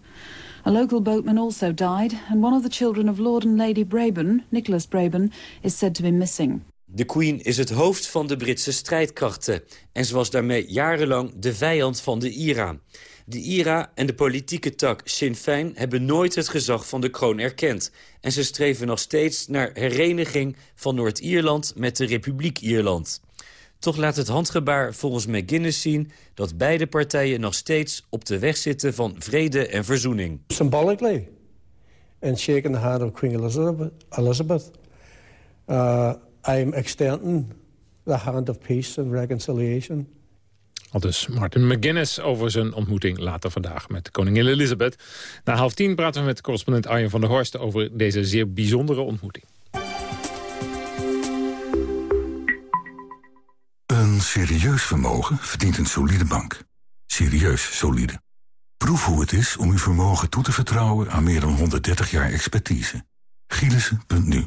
A local boatman also died, and one of the children of Lord and Lady Braben, Nicholas Braben, is said to be missing. De Queen is het hoofd van de Britse strijdkrachten... en ze was daarmee jarenlang de vijand van de IRA. De IRA en de politieke tak Sinn Féin hebben nooit het gezag van de kroon erkend. En ze streven nog steeds naar hereniging van Noord-Ierland met de Republiek Ierland. Toch laat het handgebaar volgens McGuinness zien dat beide partijen nog steeds op de weg zitten van vrede en verzoening. Symbolically, in shaking the hand of Queen Elizabeth, Elizabeth uh, I'm extending the hand of peace and reconciliation. Al dus Martin McGuinness over zijn ontmoeting later vandaag met koningin Elizabeth. Na half tien praten we met correspondent Arjen van der Horst over deze zeer bijzondere ontmoeting. Een serieus vermogen verdient een solide bank. Serieus solide. Proef hoe het is om uw vermogen toe te vertrouwen aan meer dan 130 jaar expertise. Gielissen.nu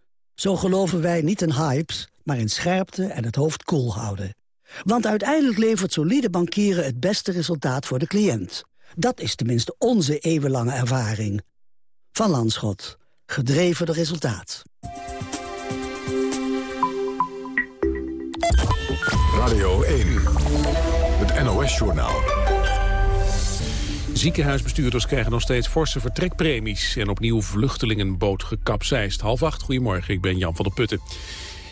Zo geloven wij niet in hypes, maar in scherpte en het hoofd koel houden. Want uiteindelijk levert solide bankieren het beste resultaat voor de cliënt. Dat is tenminste onze eeuwenlange ervaring. Van Landschot. Gedreven door resultaat. Radio 1. Het NOS-journaal. Ziekenhuisbestuurders krijgen nog steeds forse vertrekpremies... en opnieuw vluchtelingenboot gekapseist. Half acht, goedemorgen, ik ben Jan van der Putten.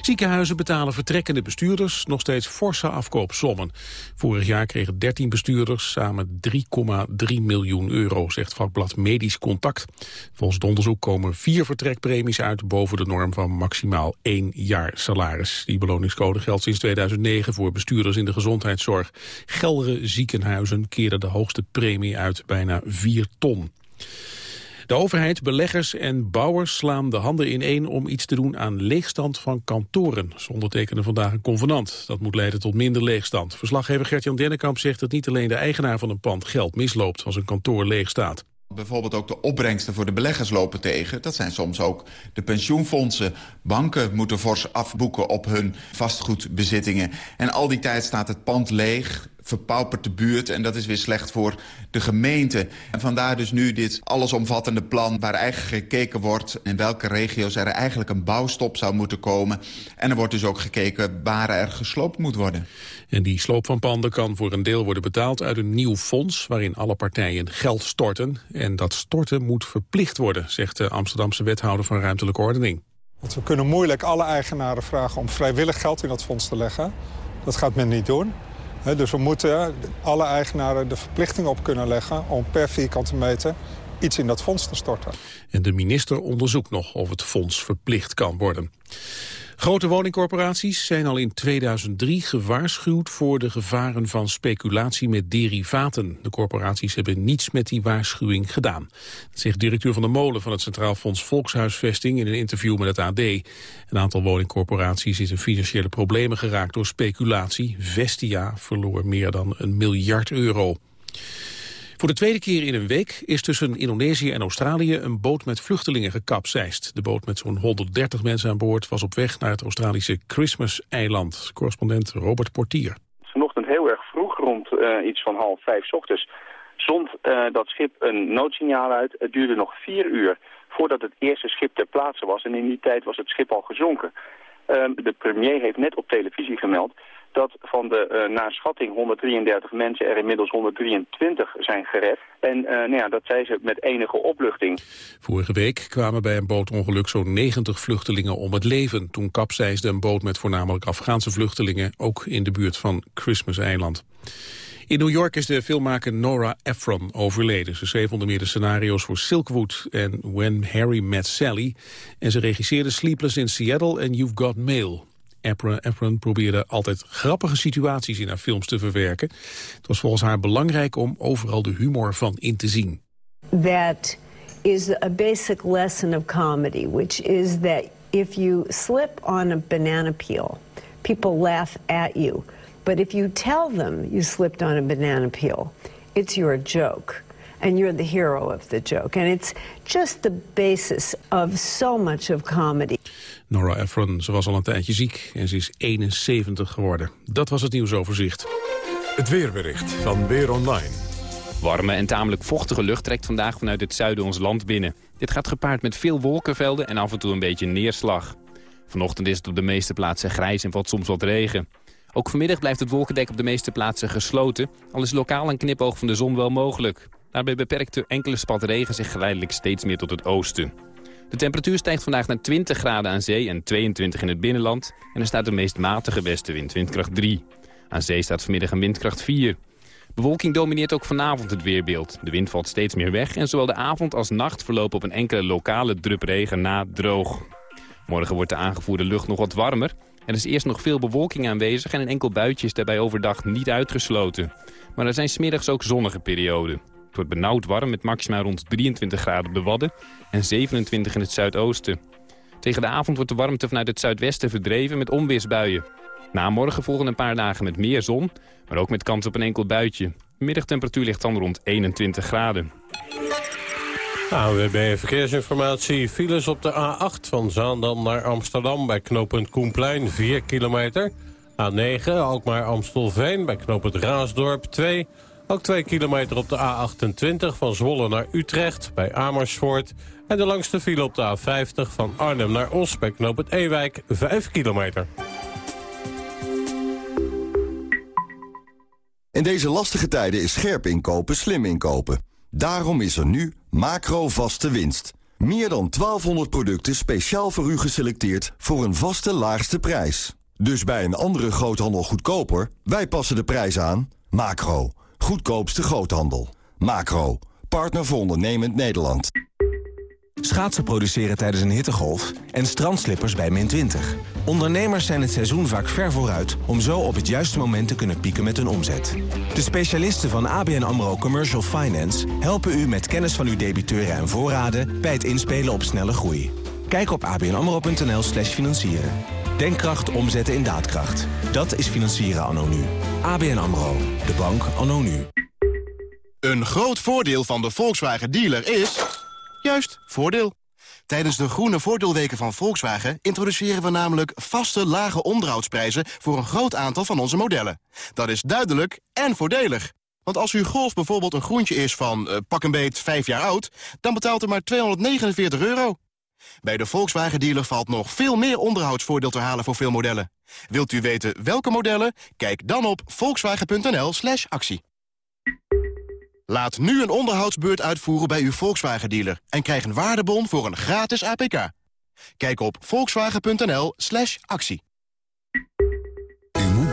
Ziekenhuizen betalen vertrekkende bestuurders nog steeds forse afkoopsommen. Vorig jaar kregen 13 bestuurders samen 3,3 miljoen euro, zegt vakblad Medisch Contact. Volgens het onderzoek komen vier vertrekpremies uit boven de norm van maximaal één jaar salaris. Die beloningscode geldt sinds 2009 voor bestuurders in de gezondheidszorg. Gelre ziekenhuizen keren de hoogste premie uit, bijna 4 ton. De overheid, beleggers en bouwers slaan de handen ineen om iets te doen aan leegstand van kantoren. Ze ondertekenen vandaag een convenant. Dat moet leiden tot minder leegstand. Verslaggever Gert-Jan Dennekamp zegt dat niet alleen de eigenaar van een pand geld misloopt als een kantoor leeg staat. Bijvoorbeeld ook de opbrengsten voor de beleggers lopen tegen. Dat zijn soms ook de pensioenfondsen. Banken moeten fors afboeken op hun vastgoedbezittingen. En al die tijd staat het pand leeg verpaupert de buurt en dat is weer slecht voor de gemeente. En vandaar dus nu dit allesomvattende plan waar eigenlijk gekeken wordt... in welke regio's er eigenlijk een bouwstop zou moeten komen. En er wordt dus ook gekeken waar er gesloopt moet worden. En die sloop van panden kan voor een deel worden betaald uit een nieuw fonds... waarin alle partijen geld storten. En dat storten moet verplicht worden, zegt de Amsterdamse wethouder van ruimtelijke ordening. Want we kunnen moeilijk alle eigenaren vragen om vrijwillig geld in dat fonds te leggen. Dat gaat men niet doen dus we moeten alle eigenaren de verplichting op kunnen leggen... om per vierkante meter iets in dat fonds te storten. En de minister onderzoekt nog of het fonds verplicht kan worden. Grote woningcorporaties zijn al in 2003 gewaarschuwd voor de gevaren van speculatie met derivaten. De corporaties hebben niets met die waarschuwing gedaan. Dat zegt directeur van de Molen van het Centraal Fonds Volkshuisvesting in een interview met het AD. Een aantal woningcorporaties is in financiële problemen geraakt door speculatie. Vestia verloor meer dan een miljard euro. Voor de tweede keer in een week is tussen Indonesië en Australië een boot met vluchtelingen gekapseist. De boot met zo'n 130 mensen aan boord was op weg naar het Australische Christmas-eiland. Correspondent Robert Portier. Vanochtend heel erg vroeg, rond uh, iets van half vijf ochtends, zond uh, dat schip een noodsignaal uit. Het duurde nog vier uur voordat het eerste schip ter plaatse was. En in die tijd was het schip al gezonken. Uh, de premier heeft net op televisie gemeld dat van de uh, naar schatting 133 mensen er inmiddels 123 zijn gered. En uh, nou ja, dat zei ze met enige opluchting. Vorige week kwamen bij een bootongeluk zo'n 90 vluchtelingen om het leven. Toen kapseisde een boot met voornamelijk Afghaanse vluchtelingen... ook in de buurt van Christmas-eiland. In New York is de filmmaker Nora Ephron overleden. Ze schreef onder meer de scenario's voor Silkwood en When Harry Met Sally. En ze regisseerde Sleepless in Seattle en You've Got Mail. Efron probeerde altijd grappige situaties in haar films te verwerken. Het was volgens haar belangrijk om overal de humor van in te zien. That is a basic lesson of comedy, which is that if you slip on a banana peel, people laugh at you. But if you tell them you slipped on a banana peel, it's your joke. And you're the hero of the joke. And it's just the basis of so much of comedy. Nora Ephron, ze was al een tijdje ziek en ze is 71 geworden. Dat was het nieuwsoverzicht. Het weerbericht van Weer Online. Warme en tamelijk vochtige lucht trekt vandaag vanuit het zuiden ons land binnen. Dit gaat gepaard met veel wolkenvelden en af en toe een beetje neerslag. Vanochtend is het op de meeste plaatsen grijs en valt soms wat regen. Ook vanmiddag blijft het wolkendek op de meeste plaatsen gesloten... al is lokaal een knipoog van de zon wel mogelijk. Daarbij beperkt de enkele spat regen zich geleidelijk steeds meer tot het oosten. De temperatuur stijgt vandaag naar 20 graden aan zee en 22 in het binnenland. En er staat de meest matige westenwind, windkracht 3. Aan zee staat vanmiddag een windkracht 4. Bewolking domineert ook vanavond het weerbeeld. De wind valt steeds meer weg en zowel de avond als nacht verlopen op een enkele lokale drup regen na droog. Morgen wordt de aangevoerde lucht nog wat warmer Er is eerst nog veel bewolking aanwezig en een enkel buitje is daarbij overdag niet uitgesloten. Maar er zijn smiddags ook zonnige perioden. Wordt benauwd warm met maximaal rond 23 graden op de Wadden en 27 in het zuidoosten. Tegen de avond wordt de warmte vanuit het zuidwesten verdreven met onweersbuien. Na morgen volgen een paar dagen met meer zon, maar ook met kans op een enkel buitje. Middagtemperatuur ligt dan rond 21 graden. AWB Verkeersinformatie. Files op de A8 van Zaandam naar Amsterdam bij knooppunt Koenplein 4 kilometer. A9 Alkmaar Amstelveen bij knooppunt Raasdorp 2. Ook 2 kilometer op de A28 van Zwolle naar Utrecht bij Amersfoort. En de langste file op de A50 van Arnhem naar Os bij knooppunt Ewijk 5 kilometer. In deze lastige tijden is scherp inkopen slim inkopen. Daarom is er nu macro vaste winst. Meer dan 1200 producten speciaal voor u geselecteerd voor een vaste laagste prijs. Dus bij een andere groothandel goedkoper, wij passen de prijs aan. Macro, goedkoopste groothandel. Macro, partner voor ondernemend Nederland. Schaatsen produceren tijdens een hittegolf en strandslippers bij min 20. Ondernemers zijn het seizoen vaak ver vooruit... om zo op het juiste moment te kunnen pieken met hun omzet. De specialisten van ABN AMRO Commercial Finance... helpen u met kennis van uw debiteuren en voorraden... bij het inspelen op snelle groei. Kijk op abnamro.nl slash financieren. Denkkracht omzetten in daadkracht. Dat is financieren anno nu. ABN AMRO. De bank anno nu. Een groot voordeel van de Volkswagen dealer is... Juist, voordeel. Tijdens de groene voordeelweken van Volkswagen introduceren we namelijk vaste lage onderhoudsprijzen voor een groot aantal van onze modellen. Dat is duidelijk en voordelig. Want als uw Golf bijvoorbeeld een groentje is van uh, pak een beet 5 jaar oud, dan betaalt u maar 249 euro. Bij de Volkswagen dealer valt nog veel meer onderhoudsvoordeel te halen voor veel modellen. Wilt u weten welke modellen? Kijk dan op volkswagen.nl slash actie. Laat nu een onderhoudsbeurt uitvoeren bij uw Volkswagen-dealer... en krijg een waardebon voor een gratis APK. Kijk op volkswagen.nl slash actie.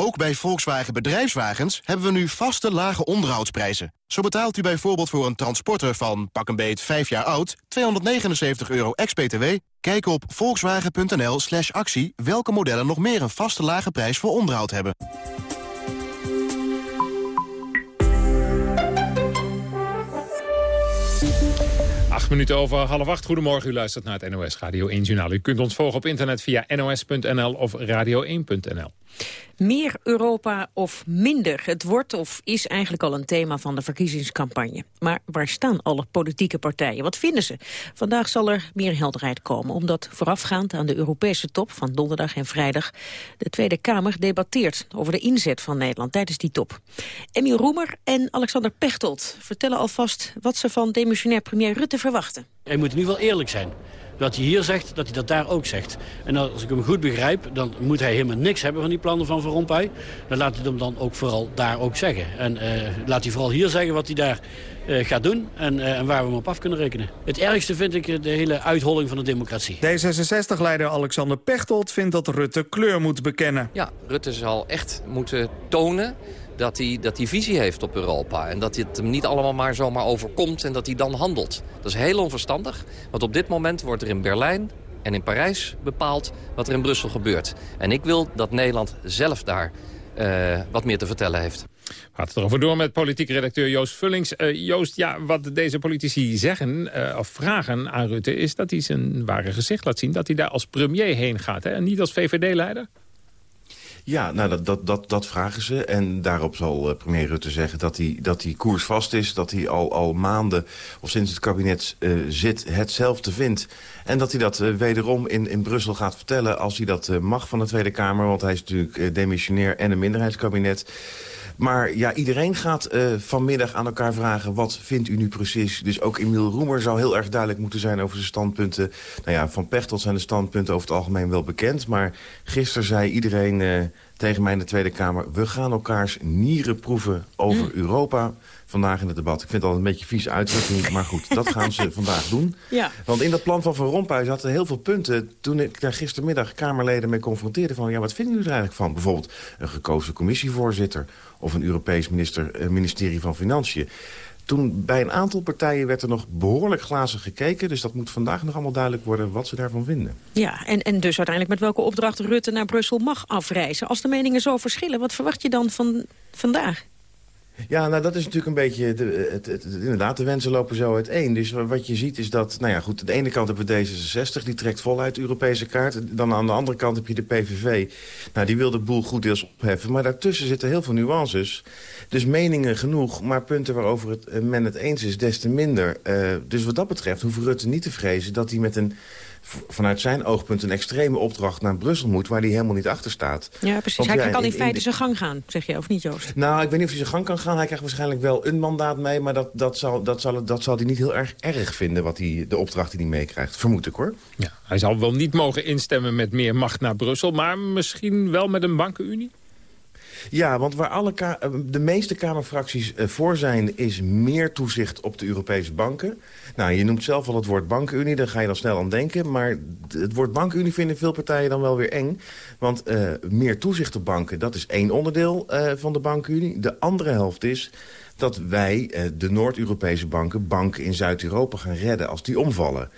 Ook bij Volkswagen Bedrijfswagens hebben we nu vaste lage onderhoudsprijzen. Zo betaalt u bijvoorbeeld voor een transporter van pak een beet 5 jaar oud... 279 euro ex-BTW. Kijk op volkswagen.nl slash actie welke modellen nog meer een vaste lage prijs voor onderhoud hebben. Acht minuten over half acht. Goedemorgen, u luistert naar het NOS Radio 1 Journaal. U kunt ons volgen op internet via nos.nl of radio1.nl. Meer Europa of minder? Het wordt of is eigenlijk al een thema van de verkiezingscampagne. Maar waar staan alle politieke partijen? Wat vinden ze? Vandaag zal er meer helderheid komen, omdat voorafgaand aan de Europese top van donderdag en vrijdag de Tweede Kamer debatteert over de inzet van Nederland tijdens die top. Emiel Roemer en Alexander Pechtold vertellen alvast wat ze van demissionair premier Rutte verwachten. Hij moet ieder geval eerlijk zijn. Wat hij hier zegt, dat hij dat daar ook zegt. En als ik hem goed begrijp, dan moet hij helemaal niks hebben van die plannen van Van Rompuy. Dan laat hij hem dan ook vooral daar ook zeggen. En uh, laat hij vooral hier zeggen wat hij daar uh, gaat doen en, uh, en, waar we hem op af kunnen rekenen. Het ergste vind ik de hele uitholling van de democratie. D66-leider Alexander Pechtold vindt dat Rutte kleur moet bekennen. Ja, Rutte zal echt moeten tonen dat hij, dat hij visie heeft op Europa. En dat het hem niet allemaal maar zomaar overkomt en dat hij dan handelt. Dat is heel onverstandig, want op dit moment wordt er in Berlijn en in Parijs bepaald wat er in Brussel gebeurt. En ik wil dat Nederland zelf daar uh, wat meer te vertellen heeft. We gaan erover door met politiek redacteur Joost Vullings. Uh, Joost, ja, wat deze politici zeggen uh, of vragen aan Rutte... is dat hij zijn ware gezicht laat zien. Dat hij daar als premier heen gaat hè? en niet als VVD-leider? Ja, nou, dat, dat, dat, dat vragen ze. En daarop zal uh, premier Rutte zeggen dat hij, dat hij koersvast is. Dat hij al, al maanden, of sinds het kabinet uh, zit, hetzelfde vindt. En dat hij dat uh, wederom in, in Brussel gaat vertellen als hij dat mag van de Tweede Kamer. Want hij is natuurlijk demissionair en een minderheidskabinet. Maar ja, iedereen gaat uh, vanmiddag aan elkaar vragen... wat vindt u nu precies? Dus ook Emiel Roemer zou heel erg duidelijk moeten zijn over zijn standpunten. Nou ja, van Pechtold zijn de standpunten over het algemeen wel bekend. Maar gisteren zei iedereen... Tegen mij in de Tweede Kamer... we gaan elkaars nieren proeven over Mm. Europa vandaag in het debat. Ik vind het al een beetje vies uitdrukking, maar goed, dat gaan ze vandaag doen. Ja. Want in dat plan van Van Rompuy zaten heel veel punten... toen ik daar gistermiddag Kamerleden mee confronteerde... van ja, wat vinden jullie er eigenlijk van? Bijvoorbeeld een gekozen commissievoorzitter... of een Europees minister, eh, ministerie van Financiën. Toen bij een aantal partijen werd er nog behoorlijk glazen gekeken... dus dat moet vandaag nog allemaal duidelijk worden wat ze daarvan vinden. Ja, en, en dus uiteindelijk met welke opdracht Rutte naar Brussel mag afreizen. Als de meningen zo verschillen, wat verwacht je dan van vandaag? Ja, nou dat is natuurlijk een beetje... De, het, het- het- inderdaad, de wensen lopen zo uiteen. Dus wa- wat je ziet is dat... Nou ja, goed, aan de ene kant hebben we D66, die trekt voluit Europese kaart. Dan aan de andere kant heb je de PVV. Nou, die wil de boel goed deels opheffen. Maar daartussen zitten heel veel nuances. Dus meningen genoeg, maar punten waarover het, eh, men het eens is, des te minder. Eh, dus wat dat betreft hoeft Rutte niet te vrezen dat hij met een... vanuit zijn oogpunt een extreme opdracht naar Brussel moet... waar hij helemaal niet achter staat. Ja, precies. Want Hij ja, kan in in- in feite de- zijn gang gaan, zeg je, of niet, Joost? nou, ik weet niet of hij zijn gang kan gaan. Hij krijgt waarschijnlijk wel een mandaat mee... maar dat, dat, zal, dat, zal, dat zal hij niet heel erg erg vinden... Wat hij, de opdracht die hij meekrijgt. Vermoed ik, hoor. Ja, hij zal wel niet mogen instemmen met meer macht naar Brussel... maar misschien wel met een bankenunie? Ja, want waar alle eh, de meeste Kamerfracties eh, voor zijn... is meer toezicht op de Europese banken. Nou, je noemt zelf al het woord bankenunie. Daar ga je dan snel aan denken. Maar het woord bankenunie vinden veel partijen dan wel weer eng. Want eh, meer toezicht op banken, dat is één onderdeel van de bankenunie. De andere helft is dat wij, de Noord-Europese banken... banken in Zuid-Europa gaan redden als die omvallen.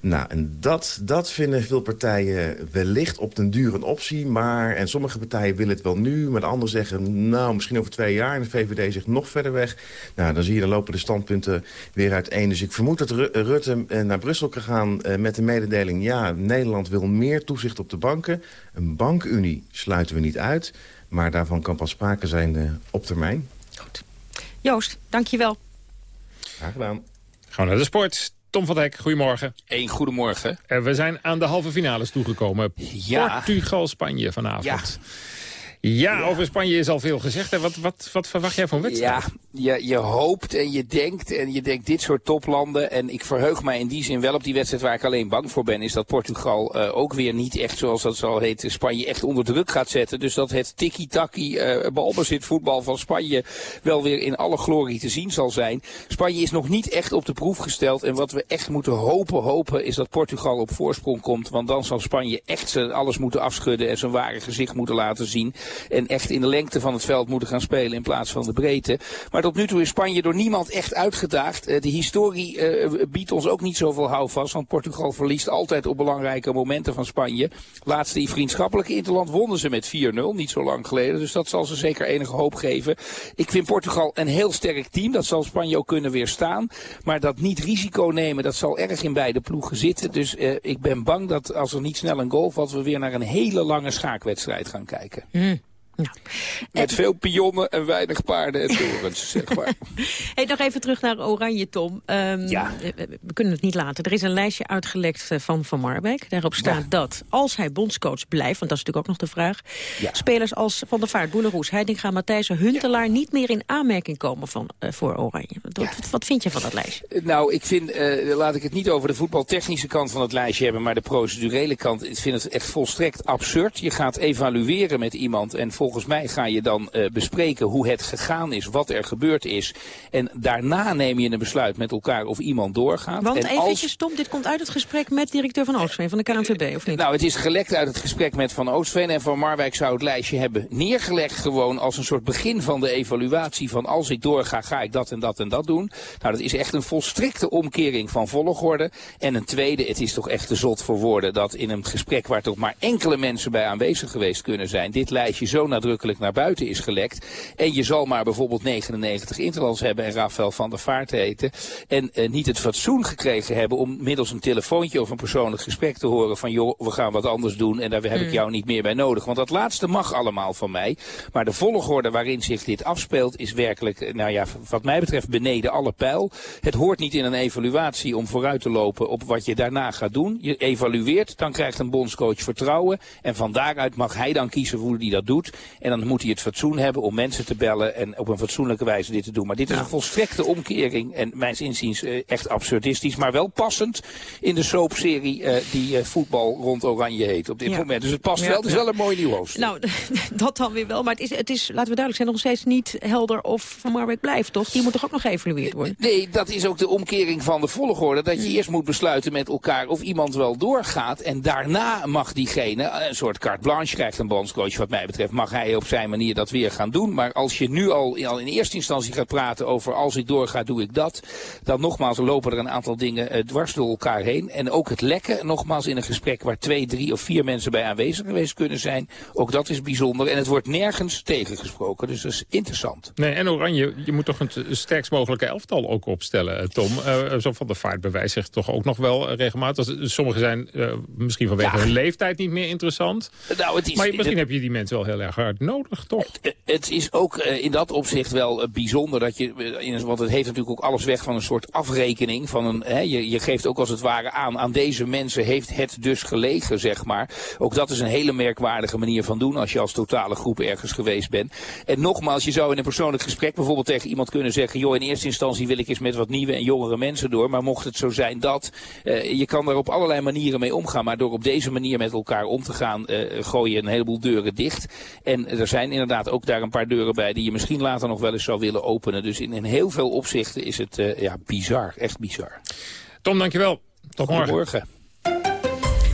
Nou, en dat, dat vinden veel partijen wellicht op den duur een optie. Maar, en sommige partijen willen het wel nu, maar de anderen zeggen... nou, misschien over twee jaar. En de VVD zegt nog verder weg. Nou, dan zie je, dan lopen de standpunten weer uiteen. Dus ik vermoed dat Ru- Rutte eh, naar Brussel kan gaan eh, met de mededeling... ja, Nederland wil meer toezicht op de banken. Een bankunie sluiten we niet uit. Maar daarvan kan pas sprake zijn eh, op termijn. Joost, dankjewel. Graag gedaan. Gaan we naar de sport. Tom van Dijk, goedemorgen. Een goedemorgen. Eh, we zijn aan de halve finales toegekomen. Ja. Portugal-Spanje vanavond. Ja. Over Spanje is al veel gezegd. Hè. Wat, wat, wat verwacht jij van wedstrijd? Ja, je, je hoopt en je denkt en je denkt dit soort toplanden. En ik verheug mij in die zin wel op die wedstrijd waar ik alleen bang voor ben. Is dat Portugal eh, ook weer niet echt, zoals dat zal heten, Spanje echt onder druk gaat zetten. Dus dat het tiki-taki eh balbezit voetbal van Spanje wel weer in alle glorie te zien zal zijn. Spanje is nog niet echt op de proef gesteld. En wat we echt moeten hopen, hopen, is dat Portugal op voorsprong komt. Want dan zal Spanje echt zijn alles moeten afschudden en zijn ware gezicht moeten laten zien. En echt in de lengte van het veld moeten gaan spelen in plaats van de breedte. Maar tot nu toe is Spanje door niemand echt uitgedaagd. Eh, de historie eh, biedt ons ook niet zoveel houvast. Want Portugal verliest altijd op belangrijke momenten van Spanje. Laatste die vriendschappelijke interland wonnen ze met 4-0. Niet zo lang geleden. Dus dat zal ze zeker enige hoop geven. Ik vind Portugal een heel sterk team. Dat zal Spanje ook kunnen weerstaan. Maar dat niet risico nemen, dat zal erg in beide ploegen zitten. Dus eh, ik ben bang dat als er niet snel een goal valt... we weer naar een hele lange schaakwedstrijd gaan kijken. Met veel pionnen en weinig paarden en torens, zeg maar. Hey, nog even terug naar Oranje, Tom. Ehm, Ja. eh, We, kunnen het niet laten. Er is een lijstje uitgelekt eh, van Van Marwijk. Daarop staat dat als hij bondscoach blijft, want dat is natuurlijk ook nog de vraag... spelers als Van der Vaart, Boeleroes, Heidinga, Matthijssen, Huntelaar... niet meer in aanmerking komen van, eh, voor Oranje. Wat, wat, vind je van dat lijstje? Nou, ik vind, eh, laat ik het niet over de voetbaltechnische kant van het lijstje hebben, maar de procedurele kant. Ik vind het echt volstrekt absurd. Je gaat evalueren met iemand en volgens mij ga je dan eh, bespreken hoe het gegaan is, wat er gebeurd is. En daarna neem je een besluit met elkaar of iemand doorgaat. Want en als... eventjes, Tom, dit komt uit het gesprek met directeur Van Oostveen van de KNVB, of niet? Nou, het is gelekt uit het gesprek met Van Oostveen en Van Marwijk zou het lijstje hebben neergelegd gewoon als een soort begin van de evaluatie van als ik doorga, ga ik dat en dat en dat doen. Nou, dat is echt een volstrekte omkering van volgorde. En een tweede, het is toch echt te zot voor woorden dat in een gesprek waar toch maar enkele mensen bij aanwezig geweest kunnen zijn, dit lijstje zo nadrukkelijk naar buiten is gelekt. En je zal maar bijvoorbeeld 99 interlands hebben en Rafael van der Vaart heten. En eh, niet het fatsoen gekregen hebben om middels een telefoontje of een persoonlijk gesprek te horen van joh, we gaan wat anders doen en daar heb ik Hmm. jou niet meer bij nodig. Want dat laatste mag allemaal van mij. Maar de volgorde waarin zich dit afspeelt is werkelijk, eh, nou ja, wat mij betreft beneden alle pijl. Het hoort niet in een evaluatie om vooruit te lopen op wat je daarna gaat doen. Je evalueert, dan krijgt een bondscoach vertrouwen. En van daaruit mag hij dan kiezen hoe hij dat doet. En dan moet hij het fatsoen hebben om mensen te bellen en op een fatsoenlijke wijze dit te doen. Maar dit is een volstrekte omkering en mijns inziens uh, echt absurdistisch. Maar wel passend in de soapserie uh, die uh, voetbal rond Oranje heet op dit moment. Dus het past wel, het is wel een mooi nieuw hoofdstuk. Nou, dat dan weer wel. Maar het is, het is, laten we duidelijk zijn, nog steeds niet helder of Van Marwijk blijft, toch? Die moet toch ook nog geëvalueerd worden? Nee, dat is ook de omkering van de volgorde. Dat je eerst moet besluiten met elkaar of iemand wel doorgaat. En daarna mag diegene, een soort carte blanche krijgt een bondscoach wat mij betreft, mag hij op zijn manier dat weer gaan doen. Maar als je nu al, al in eerste instantie gaat praten over als ik doorga doe ik dat. Dan nogmaals lopen er een aantal dingen eh, dwars door elkaar heen. En ook het lekken, nogmaals in een gesprek waar twee, drie of vier mensen bij aanwezig geweest kunnen zijn. Ook dat is bijzonder. En het wordt nergens tegengesproken. Dus dat is interessant. Nee, en Oranje, je moet toch een sterkst mogelijke elftal ook opstellen, eh, Tom. Eh, zo van de Vaart bewijst zich toch ook nog wel regelmatig. Dat- Sommigen zijn misschien vanwege hun leeftijd niet meer interessant. Nou, het is, maar misschien heb je die mensen wel heel erg nodig, toch? Het is ook eh, in dat opzicht wel eh, bijzonder dat je, eh, want het heeft natuurlijk ook alles weg van een soort afrekening. Van een, hè, je, je geeft ook als het ware aan, aan deze mensen heeft het dus gelegen, zeg maar. Ook dat is een hele merkwaardige manier van doen als je als totale groep ergens geweest bent. En nogmaals, je zou in een persoonlijk gesprek bijvoorbeeld tegen iemand kunnen zeggen, joh, in eerste instantie wil ik eens met wat nieuwe en jongere mensen door. Maar mocht het zo zijn dat, eh, je kan daar op allerlei manieren mee omgaan. Maar door op deze manier met elkaar om te gaan, eh, gooi je een heleboel deuren dicht. En er zijn inderdaad ook daar een paar deuren bij die je misschien later nog wel eens zou willen openen. Dus in, in heel veel opzichten is het eh, ja, bizar, echt bizar. Tom, dankjewel. Tot morgen. Goedemorgen.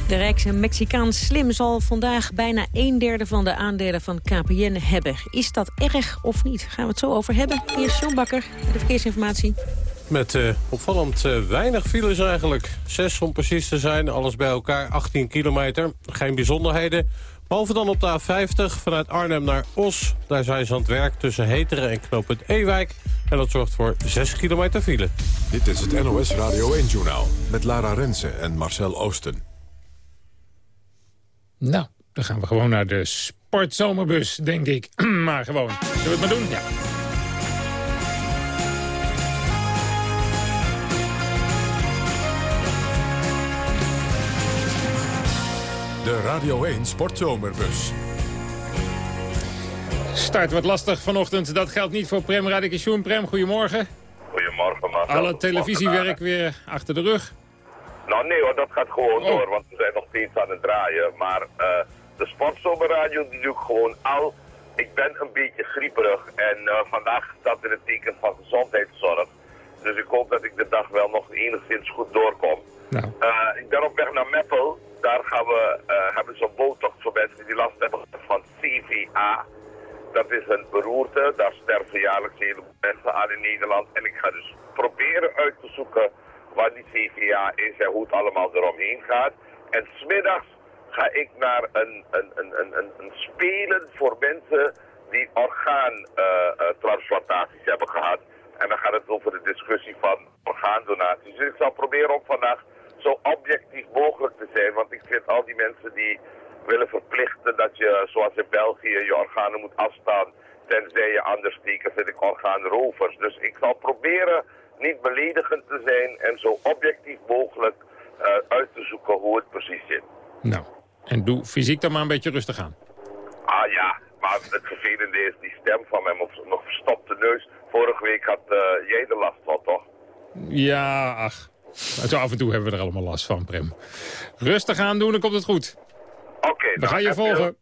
De rijkse Mexicaan Slim zal vandaag bijna een derde van de aandelen van KPN hebben. Is dat erg of niet? Gaan we het zo over hebben. Eerst John Bakker, met de verkeersinformatie. Met eh, opvallend eh, weinig files eigenlijk. Zes om precies te zijn, alles bij elkaar, 18 kilometer. Geen bijzonderheden. Behalve dan op de A50 vanuit Arnhem naar Os. Daar zijn ze aan het werk tussen Heteren en knooppunt Ewijk. En dat zorgt voor 6 kilometer file. Dit is het NOS Radio 1-journaal met Lara Rensen en Marcel Oosten. Nou, dan gaan we gewoon naar de sportzomerbus, denk ik. maar gewoon. Zullen we het maar doen? Ja. De Radio 1 Sportzomerbus. Start wat lastig vanochtend. Dat geldt niet voor Prem Radikation. Prem, goedemorgen. Goedemorgen, Marcel. Alle televisiewerk weer achter de rug. Nou nee hoor, dat gaat gewoon Oh. door, want we zijn nog steeds aan het draaien. Maar eh, de sportzomerradio die doe ik gewoon al. Ik ben een beetje grieperig en eh, vandaag staat in het teken van gezondheidszorg. Dus ik hoop dat ik de dag wel nog enigszins goed doorkom. Nou. Eh, ik ben op weg naar Meppel. Daar gaan we, eh, hebben ze een boottocht voor mensen die last hebben van CVA. Dat is een beroerte, daar sterven jaarlijks heleboel mensen aan in Nederland. En ik ga dus proberen uit te zoeken wat die CVA is en hoe het allemaal eromheen gaat. En smiddags ga ik naar een, een, een, een, een, spelen voor mensen die orgaantransplantaties hebben gehad. En dan gaat het over de discussie van orgaandonaties. Dus ik zal proberen om vandaag zo objectief mogelijk te zijn. Want ik vind al die mensen die willen verplichten dat je, zoals in België, je organen moet afstaan. Tenzij je anders teken, vind ik orgaanrovers. Dus ik zal proberen niet beledigend te zijn en zo objectief mogelijk eh, uit te zoeken hoe het precies zit. Nou, en doe fysiek dan maar een beetje rustig aan. Ah ja, maar het vervelende is die stem van mij, nog, nog verstopte neus. Vorige week had eh, jij de last van, toch? Ja, ach. Maar Zo af en toe hebben we er allemaal last van, Prem. Rustig aan doen, dan komt het goed. Oké. We gaan je volgen.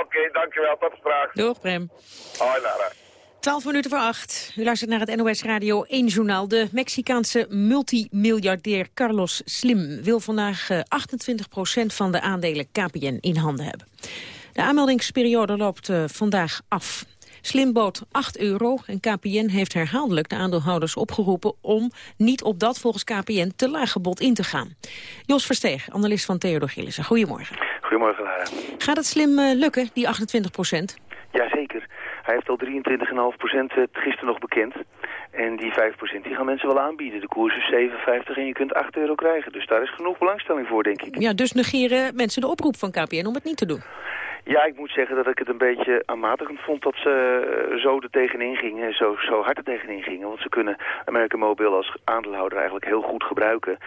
Oké, dankjewel. Tot straks. Doeg, Prem. Hoi, Lara. 12 minuten voor 8. U luistert naar het NOS Radio 1 journaal. De Mexicaanse multimiljardair Carlos Slim wil vandaag eh, 28% van de aandelen KPN in handen hebben. De aanmeldingsperiode loopt eh, vandaag af. Slim bood 8 euro en KPN heeft herhaaldelijk de aandeelhouders opgeroepen om niet op dat volgens KPN te lage bod in te gaan. Jos Versteeg, analist van Theodor Gillissen. Goedemorgen. Goedemorgen, Lara. Gaat het Slim eh, lukken, die 28% Jazeker. Hij heeft al 23,5% gisteren nog bekend. En die 5% die gaan mensen wel aanbieden. De koers is 57 en je kunt 8 euro krijgen. Dus daar is genoeg belangstelling voor, denk ik. Ja, dus negeren mensen de oproep van KPN om het niet te doen. Ja, ik moet zeggen dat ik het een beetje aanmatigend vond dat ze eh, zo er tegenin gingen, zo, zo hard er tegenin gingen. Want ze kunnen American Mobile als aandeelhouder eigenlijk heel goed gebruiken.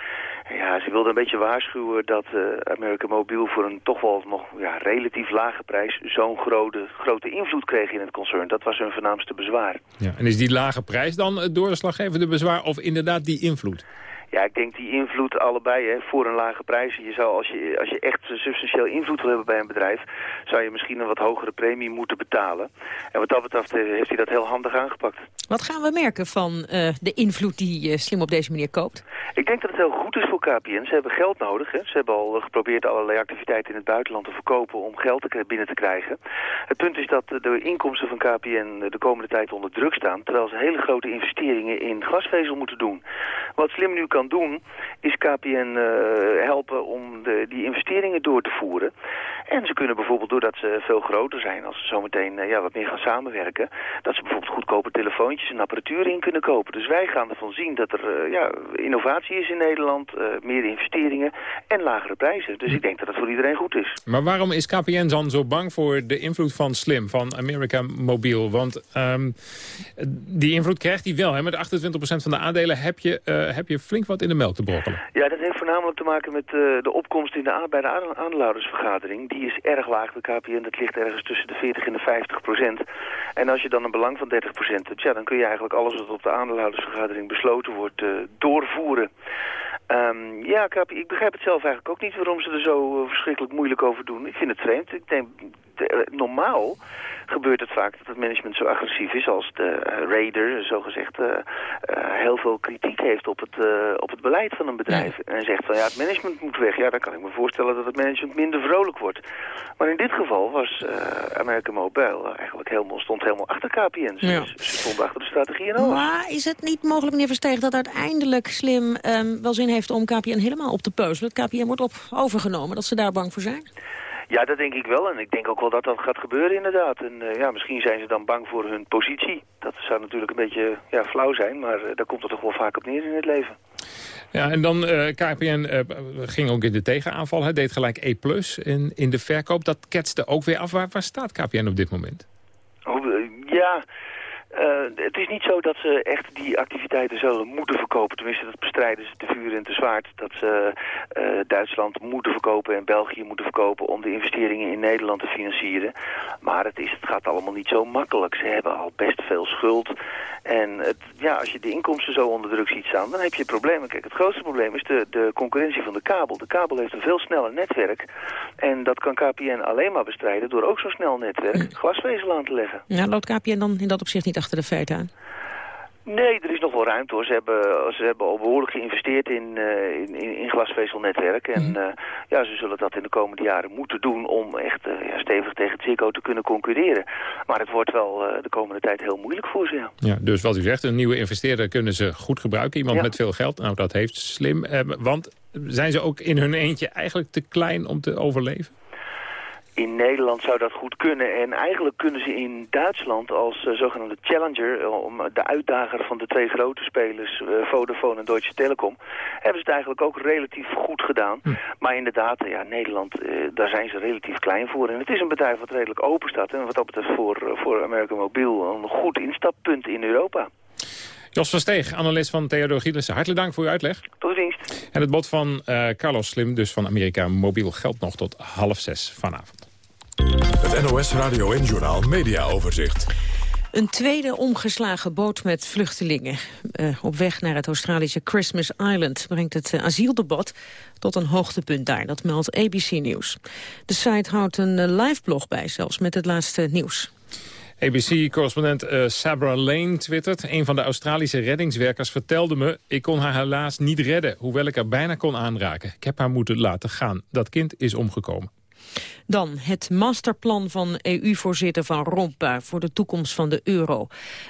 En ja, ze wilden een beetje waarschuwen dat uh, American voor een toch wel nog ja, relatief lage prijs zo'n grote, grote invloed kreeg in het concern. Dat was hun voornaamste bezwaar. Ja, en is die lage prijs dan het doorslaggevende bezwaar of inderdaad die invloed? Ja, ik denk die invloed allebei hè, voor een lage prijs. Je zou, als, je, als je echt substantieel invloed wil hebben bij een bedrijf... zou je misschien een wat hogere premie moeten betalen. En wat dat betreft eh, heeft hij dat heel handig aangepakt. Wat gaan we merken van uh, de invloed die uh, Slim op deze manier koopt? Ik denk dat het heel goed is voor KPN. Ze hebben geld nodig. Hè. Ze hebben al geprobeerd allerlei activiteiten in het buitenland te verkopen... om geld te, binnen te krijgen. Het punt is dat de inkomsten van KPN de komende tijd onder druk staan... terwijl ze hele grote investeringen in glasvezel moeten doen. Wat Slim nu kan doen, is KPN uh, helpen om de, die investeringen door te voeren. En ze kunnen bijvoorbeeld, doordat ze veel groter zijn, als ze zometeen uh, ja, wat meer gaan samenwerken, dat ze bijvoorbeeld goedkope telefoontjes en apparatuur in kunnen kopen. Dus wij gaan ervan zien dat er uh, ja, innovatie is in Nederland, meer investeringen en lagere prijzen. Dus ik denk dat dat voor iedereen goed is. Maar waarom is KPN dan zo bang voor de invloed van Slim, van America Mobiel? Want um, die invloed krijgt hij wel. Hè? Met 28% van de aandelen heb je, heb je flink wat in de melk te. Ja, dat heeft voornamelijk te maken met uh, de opkomst in de bij de aandeelhoudersvergadering. Die is erg laag bij KPN. Dat ligt ergens tussen de 40 en de 50 procent. En als je dan een belang van 30 procent hebt, ja, dan kun je eigenlijk alles wat op de aandeelhoudersvergadering besloten wordt uh, doorvoeren. Um, ja, KPN, ik begrijp het zelf eigenlijk ook niet waarom ze er zo uh, verschrikkelijk moeilijk over doen. Ik vind het vreemd. Ik denk, de, normaal gebeurt het vaak dat het management zo agressief is als de uh, raider, zogezegd, uh, uh, heel veel kritiek heeft op het, op het beleid van een bedrijf. En zegt van ja, het management moet weg. Ja, dan kan ik me voorstellen dat het management minder vrolijk wordt. Maar in dit geval was American Mobile eigenlijk helemaal, stond helemaal achter KPN. Ja. Ze, ze stond achter de strategie en alles. Maar is het niet mogelijk, meneer Versteeg, dat uiteindelijk slim um, wel zin heeft om KPN helemaal op te peuzelen? Dat KPN wordt op overgenomen, dat ze daar bang voor zijn? Ja, dat denk ik wel. En ik denk ook wel dat dat gaat gebeuren inderdaad. En uh, ja, misschien zijn ze dan bang voor hun positie. Dat zou natuurlijk een beetje ja, flauw zijn, maar uh, daar komt het toch wel vaak op neer in het leven. Ja, en dan uh, KPN ging ook in de tegenaanval. Hij deed gelijk E+, in, in de verkoop. Dat ketste ook weer af. Waar, waar staat KPN op dit moment? Oh, ja... Uh, het is niet zo dat ze echt die activiteiten zullen moeten verkopen. Tenminste, dat bestrijden ze te vuur en te zwaard. Dat ze uh, Duitsland moeten verkopen en België moeten verkopen... om de investeringen in Nederland te financieren. Maar het, is, het gaat allemaal niet zo makkelijk. Ze hebben al best veel schuld. En het, ja, als je de inkomsten zo onder druk ziet staan, dan heb je problemen. Kijk, het grootste probleem is de, de concurrentie van de kabel. De kabel heeft een veel sneller netwerk. En dat kan KPN alleen maar bestrijden door ook zo'n snel netwerk glasvezel aan te leggen. Ja, loopt KPN dan in dat opzicht niet achter de feiten aan? Nee, er is nog wel ruimte hoor. Ze hebben, ze hebben al behoorlijk geïnvesteerd in, uh, in, in, glasvezelnetwerk. En uh, ja, ze zullen dat in de komende jaren moeten doen om echt uh, ja, stevig tegen het Ziggo te kunnen concurreren. Maar het wordt wel de komende tijd heel moeilijk voor ze. Ja. ja. dus wat u zegt, een nieuwe investeerder kunnen ze goed gebruiken. Iemand ja. met veel geld, nou dat heeft slim. want zijn ze ook in hun eentje eigenlijk te klein om te overleven? In Nederland zou dat goed kunnen. En eigenlijk kunnen ze in Duitsland als uh, zogenaamde challenger... Uh, om de uitdager van de twee grote spelers, uh, Vodafone en Deutsche Telekom... hebben ze het eigenlijk ook relatief goed gedaan. Hm. Maar inderdaad, ja, Nederland, daar zijn ze relatief klein voor. En het is een bedrijf wat redelijk open staat. En wat dat betreft voor, voor American Mobiel een goed instappunt in Europa. Jos van Steeg, analist van Theodor Gielissen. Hartelijk dank voor uw uitleg. Tot ziens. En het bod van uh, Carlos Slim, dus van Amerika Mobiel, geldt nog tot half zes vanavond. Het NOS Radio en Journaal Media Overzicht. Een tweede omgeslagen boot met vluchtelingen uh, op weg naar het Australische Christmas Island brengt het uh, asieldebat tot een hoogtepunt daar. Dat meldt ABC Nieuws. De site houdt een uh, live blog bij, zelfs met het laatste nieuws. ABC-correspondent uh, Sabra Lane twittert... een van de Australische reddingswerkers vertelde me... ik kon haar helaas niet redden, hoewel ik haar bijna kon aanraken. Ik heb haar moeten laten gaan. Dat kind is omgekomen. Dan het masterplan van EU-voorzitter Van Rompuy voor de toekomst van de euro.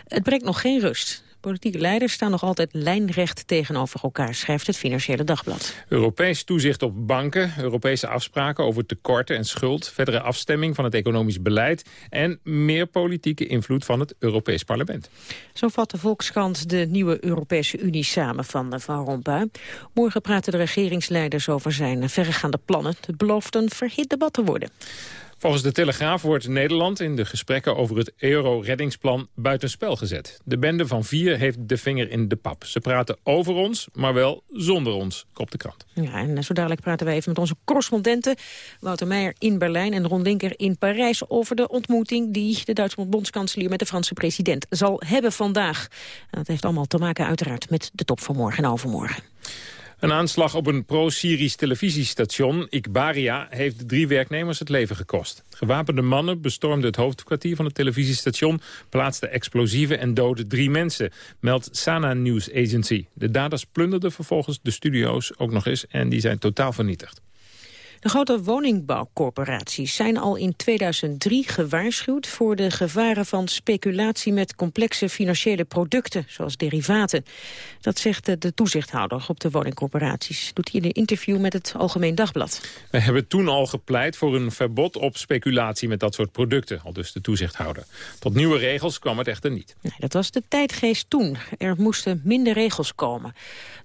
Het brengt nog geen rust. Politieke leiders staan nog altijd lijnrecht tegenover elkaar, schrijft het Financiële Dagblad. Europees toezicht op banken, Europese afspraken over tekorten en schuld, verdere afstemming van het economisch beleid en meer politieke invloed van het Europees Parlement. Zo vat de Volkskrant de nieuwe Europese Unie samen van Van Rompuy. Morgen praten de regeringsleiders over zijn verregaande plannen. Het belooft een verhit debat te worden. Volgens de Telegraaf wordt Nederland in de gesprekken over het euro-reddingsplan buitenspel gezet. De bende van vier heeft de vinger in de pap. Ze praten over ons, maar wel zonder ons, kopt de krant. Ja, en zo dadelijk praten wij even met onze correspondenten... Wouter Meijer in Berlijn en Ron Linker in Parijs... over de ontmoeting die de Duitse bondskanselier met de Franse president zal hebben vandaag. En dat heeft allemaal te maken uiteraard met de top van morgen en overmorgen. Een aanslag op een pro-Syrisch televisiestation, Ikbaria, heeft drie werknemers het leven gekost. Gewapende mannen bestormden het hoofdkwartier van het televisiestation, plaatsten explosieven en doodden drie mensen, meldt Sana News Agency. De daders plunderden vervolgens de studio's ook nog eens en die zijn totaal vernietigd. De grote woningbouwcorporaties zijn al in 2003 gewaarschuwd voor de gevaren van speculatie met complexe financiële producten, zoals derivaten. Dat zegt de toezichthouder op de woningcorporaties. Doet hij in een interview met het Algemeen Dagblad. We hebben toen al gepleit voor een verbod op speculatie met dat soort producten, al dus de toezichthouder. Tot nieuwe regels kwam het echter niet. Nee, dat was de tijdgeest toen. Er moesten minder regels komen.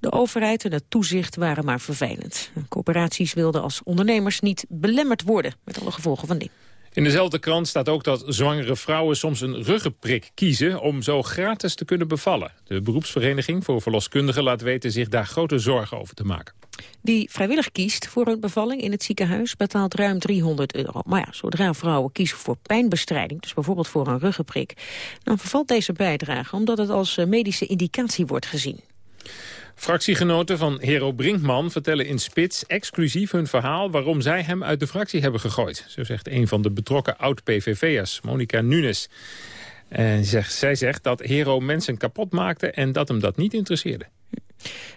De overheid en het toezicht waren maar vervelend. Corporaties wilden als ondernemers niet belemmerd worden... met alle gevolgen van die. In dezelfde krant staat ook dat zwangere vrouwen soms een ruggenprik kiezen... om zo gratis te kunnen bevallen. De beroepsvereniging voor verloskundigen laat weten zich daar grote zorgen over te maken. Wie vrijwillig kiest voor een bevalling in het ziekenhuis betaalt ruim 300 euro. Maar ja, zodra vrouwen kiezen voor pijnbestrijding, dus bijvoorbeeld voor een ruggenprik... dan vervalt deze bijdrage omdat het als medische indicatie wordt gezien. Fractiegenoten van Hero Brinkman vertellen in Spits exclusief hun verhaal... waarom zij hem uit de fractie hebben gegooid. Zo zegt een van de betrokken oud-PVV'ers, Monica Nunes. En zij zegt dat Hero mensen kapot maakte en dat hem dat niet interesseerde.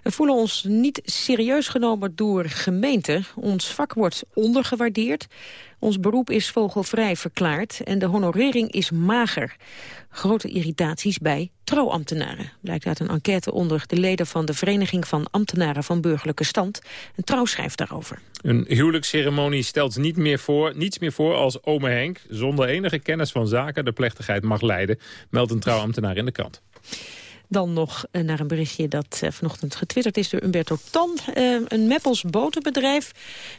We voelen ons niet serieus genomen door gemeenten. Ons vak wordt ondergewaardeerd. Ons beroep is vogelvrij verklaard en de honorering is mager. Grote irritaties bij trouwambtenaren. Blijkt uit een enquête onder de leden van de Vereniging van Ambtenaren van Burgerlijke Stand. Een trouw schrijft daarover. Een huwelijksceremonie stelt niet meer voor, niets meer voor als ome Henk... zonder enige kennis van zaken de plechtigheid mag leiden... meldt een trouwambtenaar in de krant. Dan nog eh, naar een berichtje dat eh, vanochtend getwitterd is door Umberto Tan. Uh, een Meppels botenbedrijf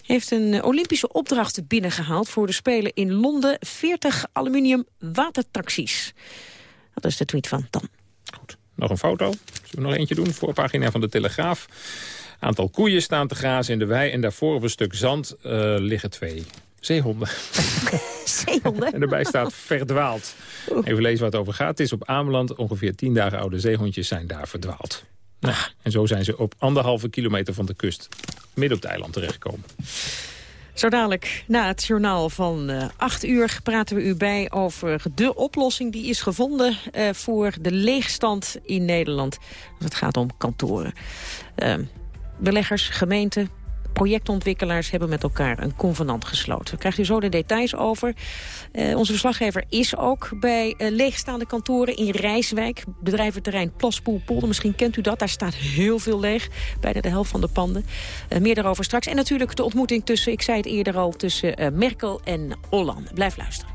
heeft een Olympische opdracht binnengehaald... voor de Spelen in Londen 40 aluminium watertaxis. Dat is de tweet van Tan. Goed, nog een foto. Zullen we nog eentje doen? Voorpagina van de Telegraaf. Aantal koeien staan te grazen in de wei... en daarvoor op een stuk zand liggen twee zeehonden. zeehonden? en erbij staat verdwaald. Even lezen waar het over gaat. Het is op Ameland. Ongeveer tien dagen oude zeehondjes zijn daar verdwaald. Nou, en zo zijn ze op anderhalve kilometer van de kust midden op het eiland terechtgekomen. Zo dadelijk, na het journaal van uh, 8 uur, praten we u bij over de oplossing die is gevonden uh, voor de leegstand in Nederland. Als het gaat om kantoren. Uh, beleggers, gemeenten, projectontwikkelaars hebben met elkaar een convenant gesloten. Daar krijgt u zo de details over. Uh, onze verslaggever is ook bij uh, leegstaande kantoren in Rijswijk. Bedrijventerrein Plaspoelpolder, misschien kent u dat. Daar staat heel veel leeg, bijna de helft van de panden. Uh, meer daarover straks. En natuurlijk de ontmoeting tussen, ik zei het eerder al, tussen Merkel en Hollande. Blijf luisteren.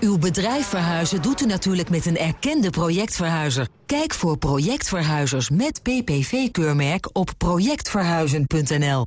Uw bedrijf verhuizen doet u natuurlijk met een erkende projectverhuizer. Kijk voor projectverhuizers met PPV-keurmerk op projectverhuizen.nl.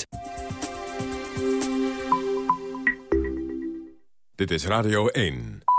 Dit is Radio 1.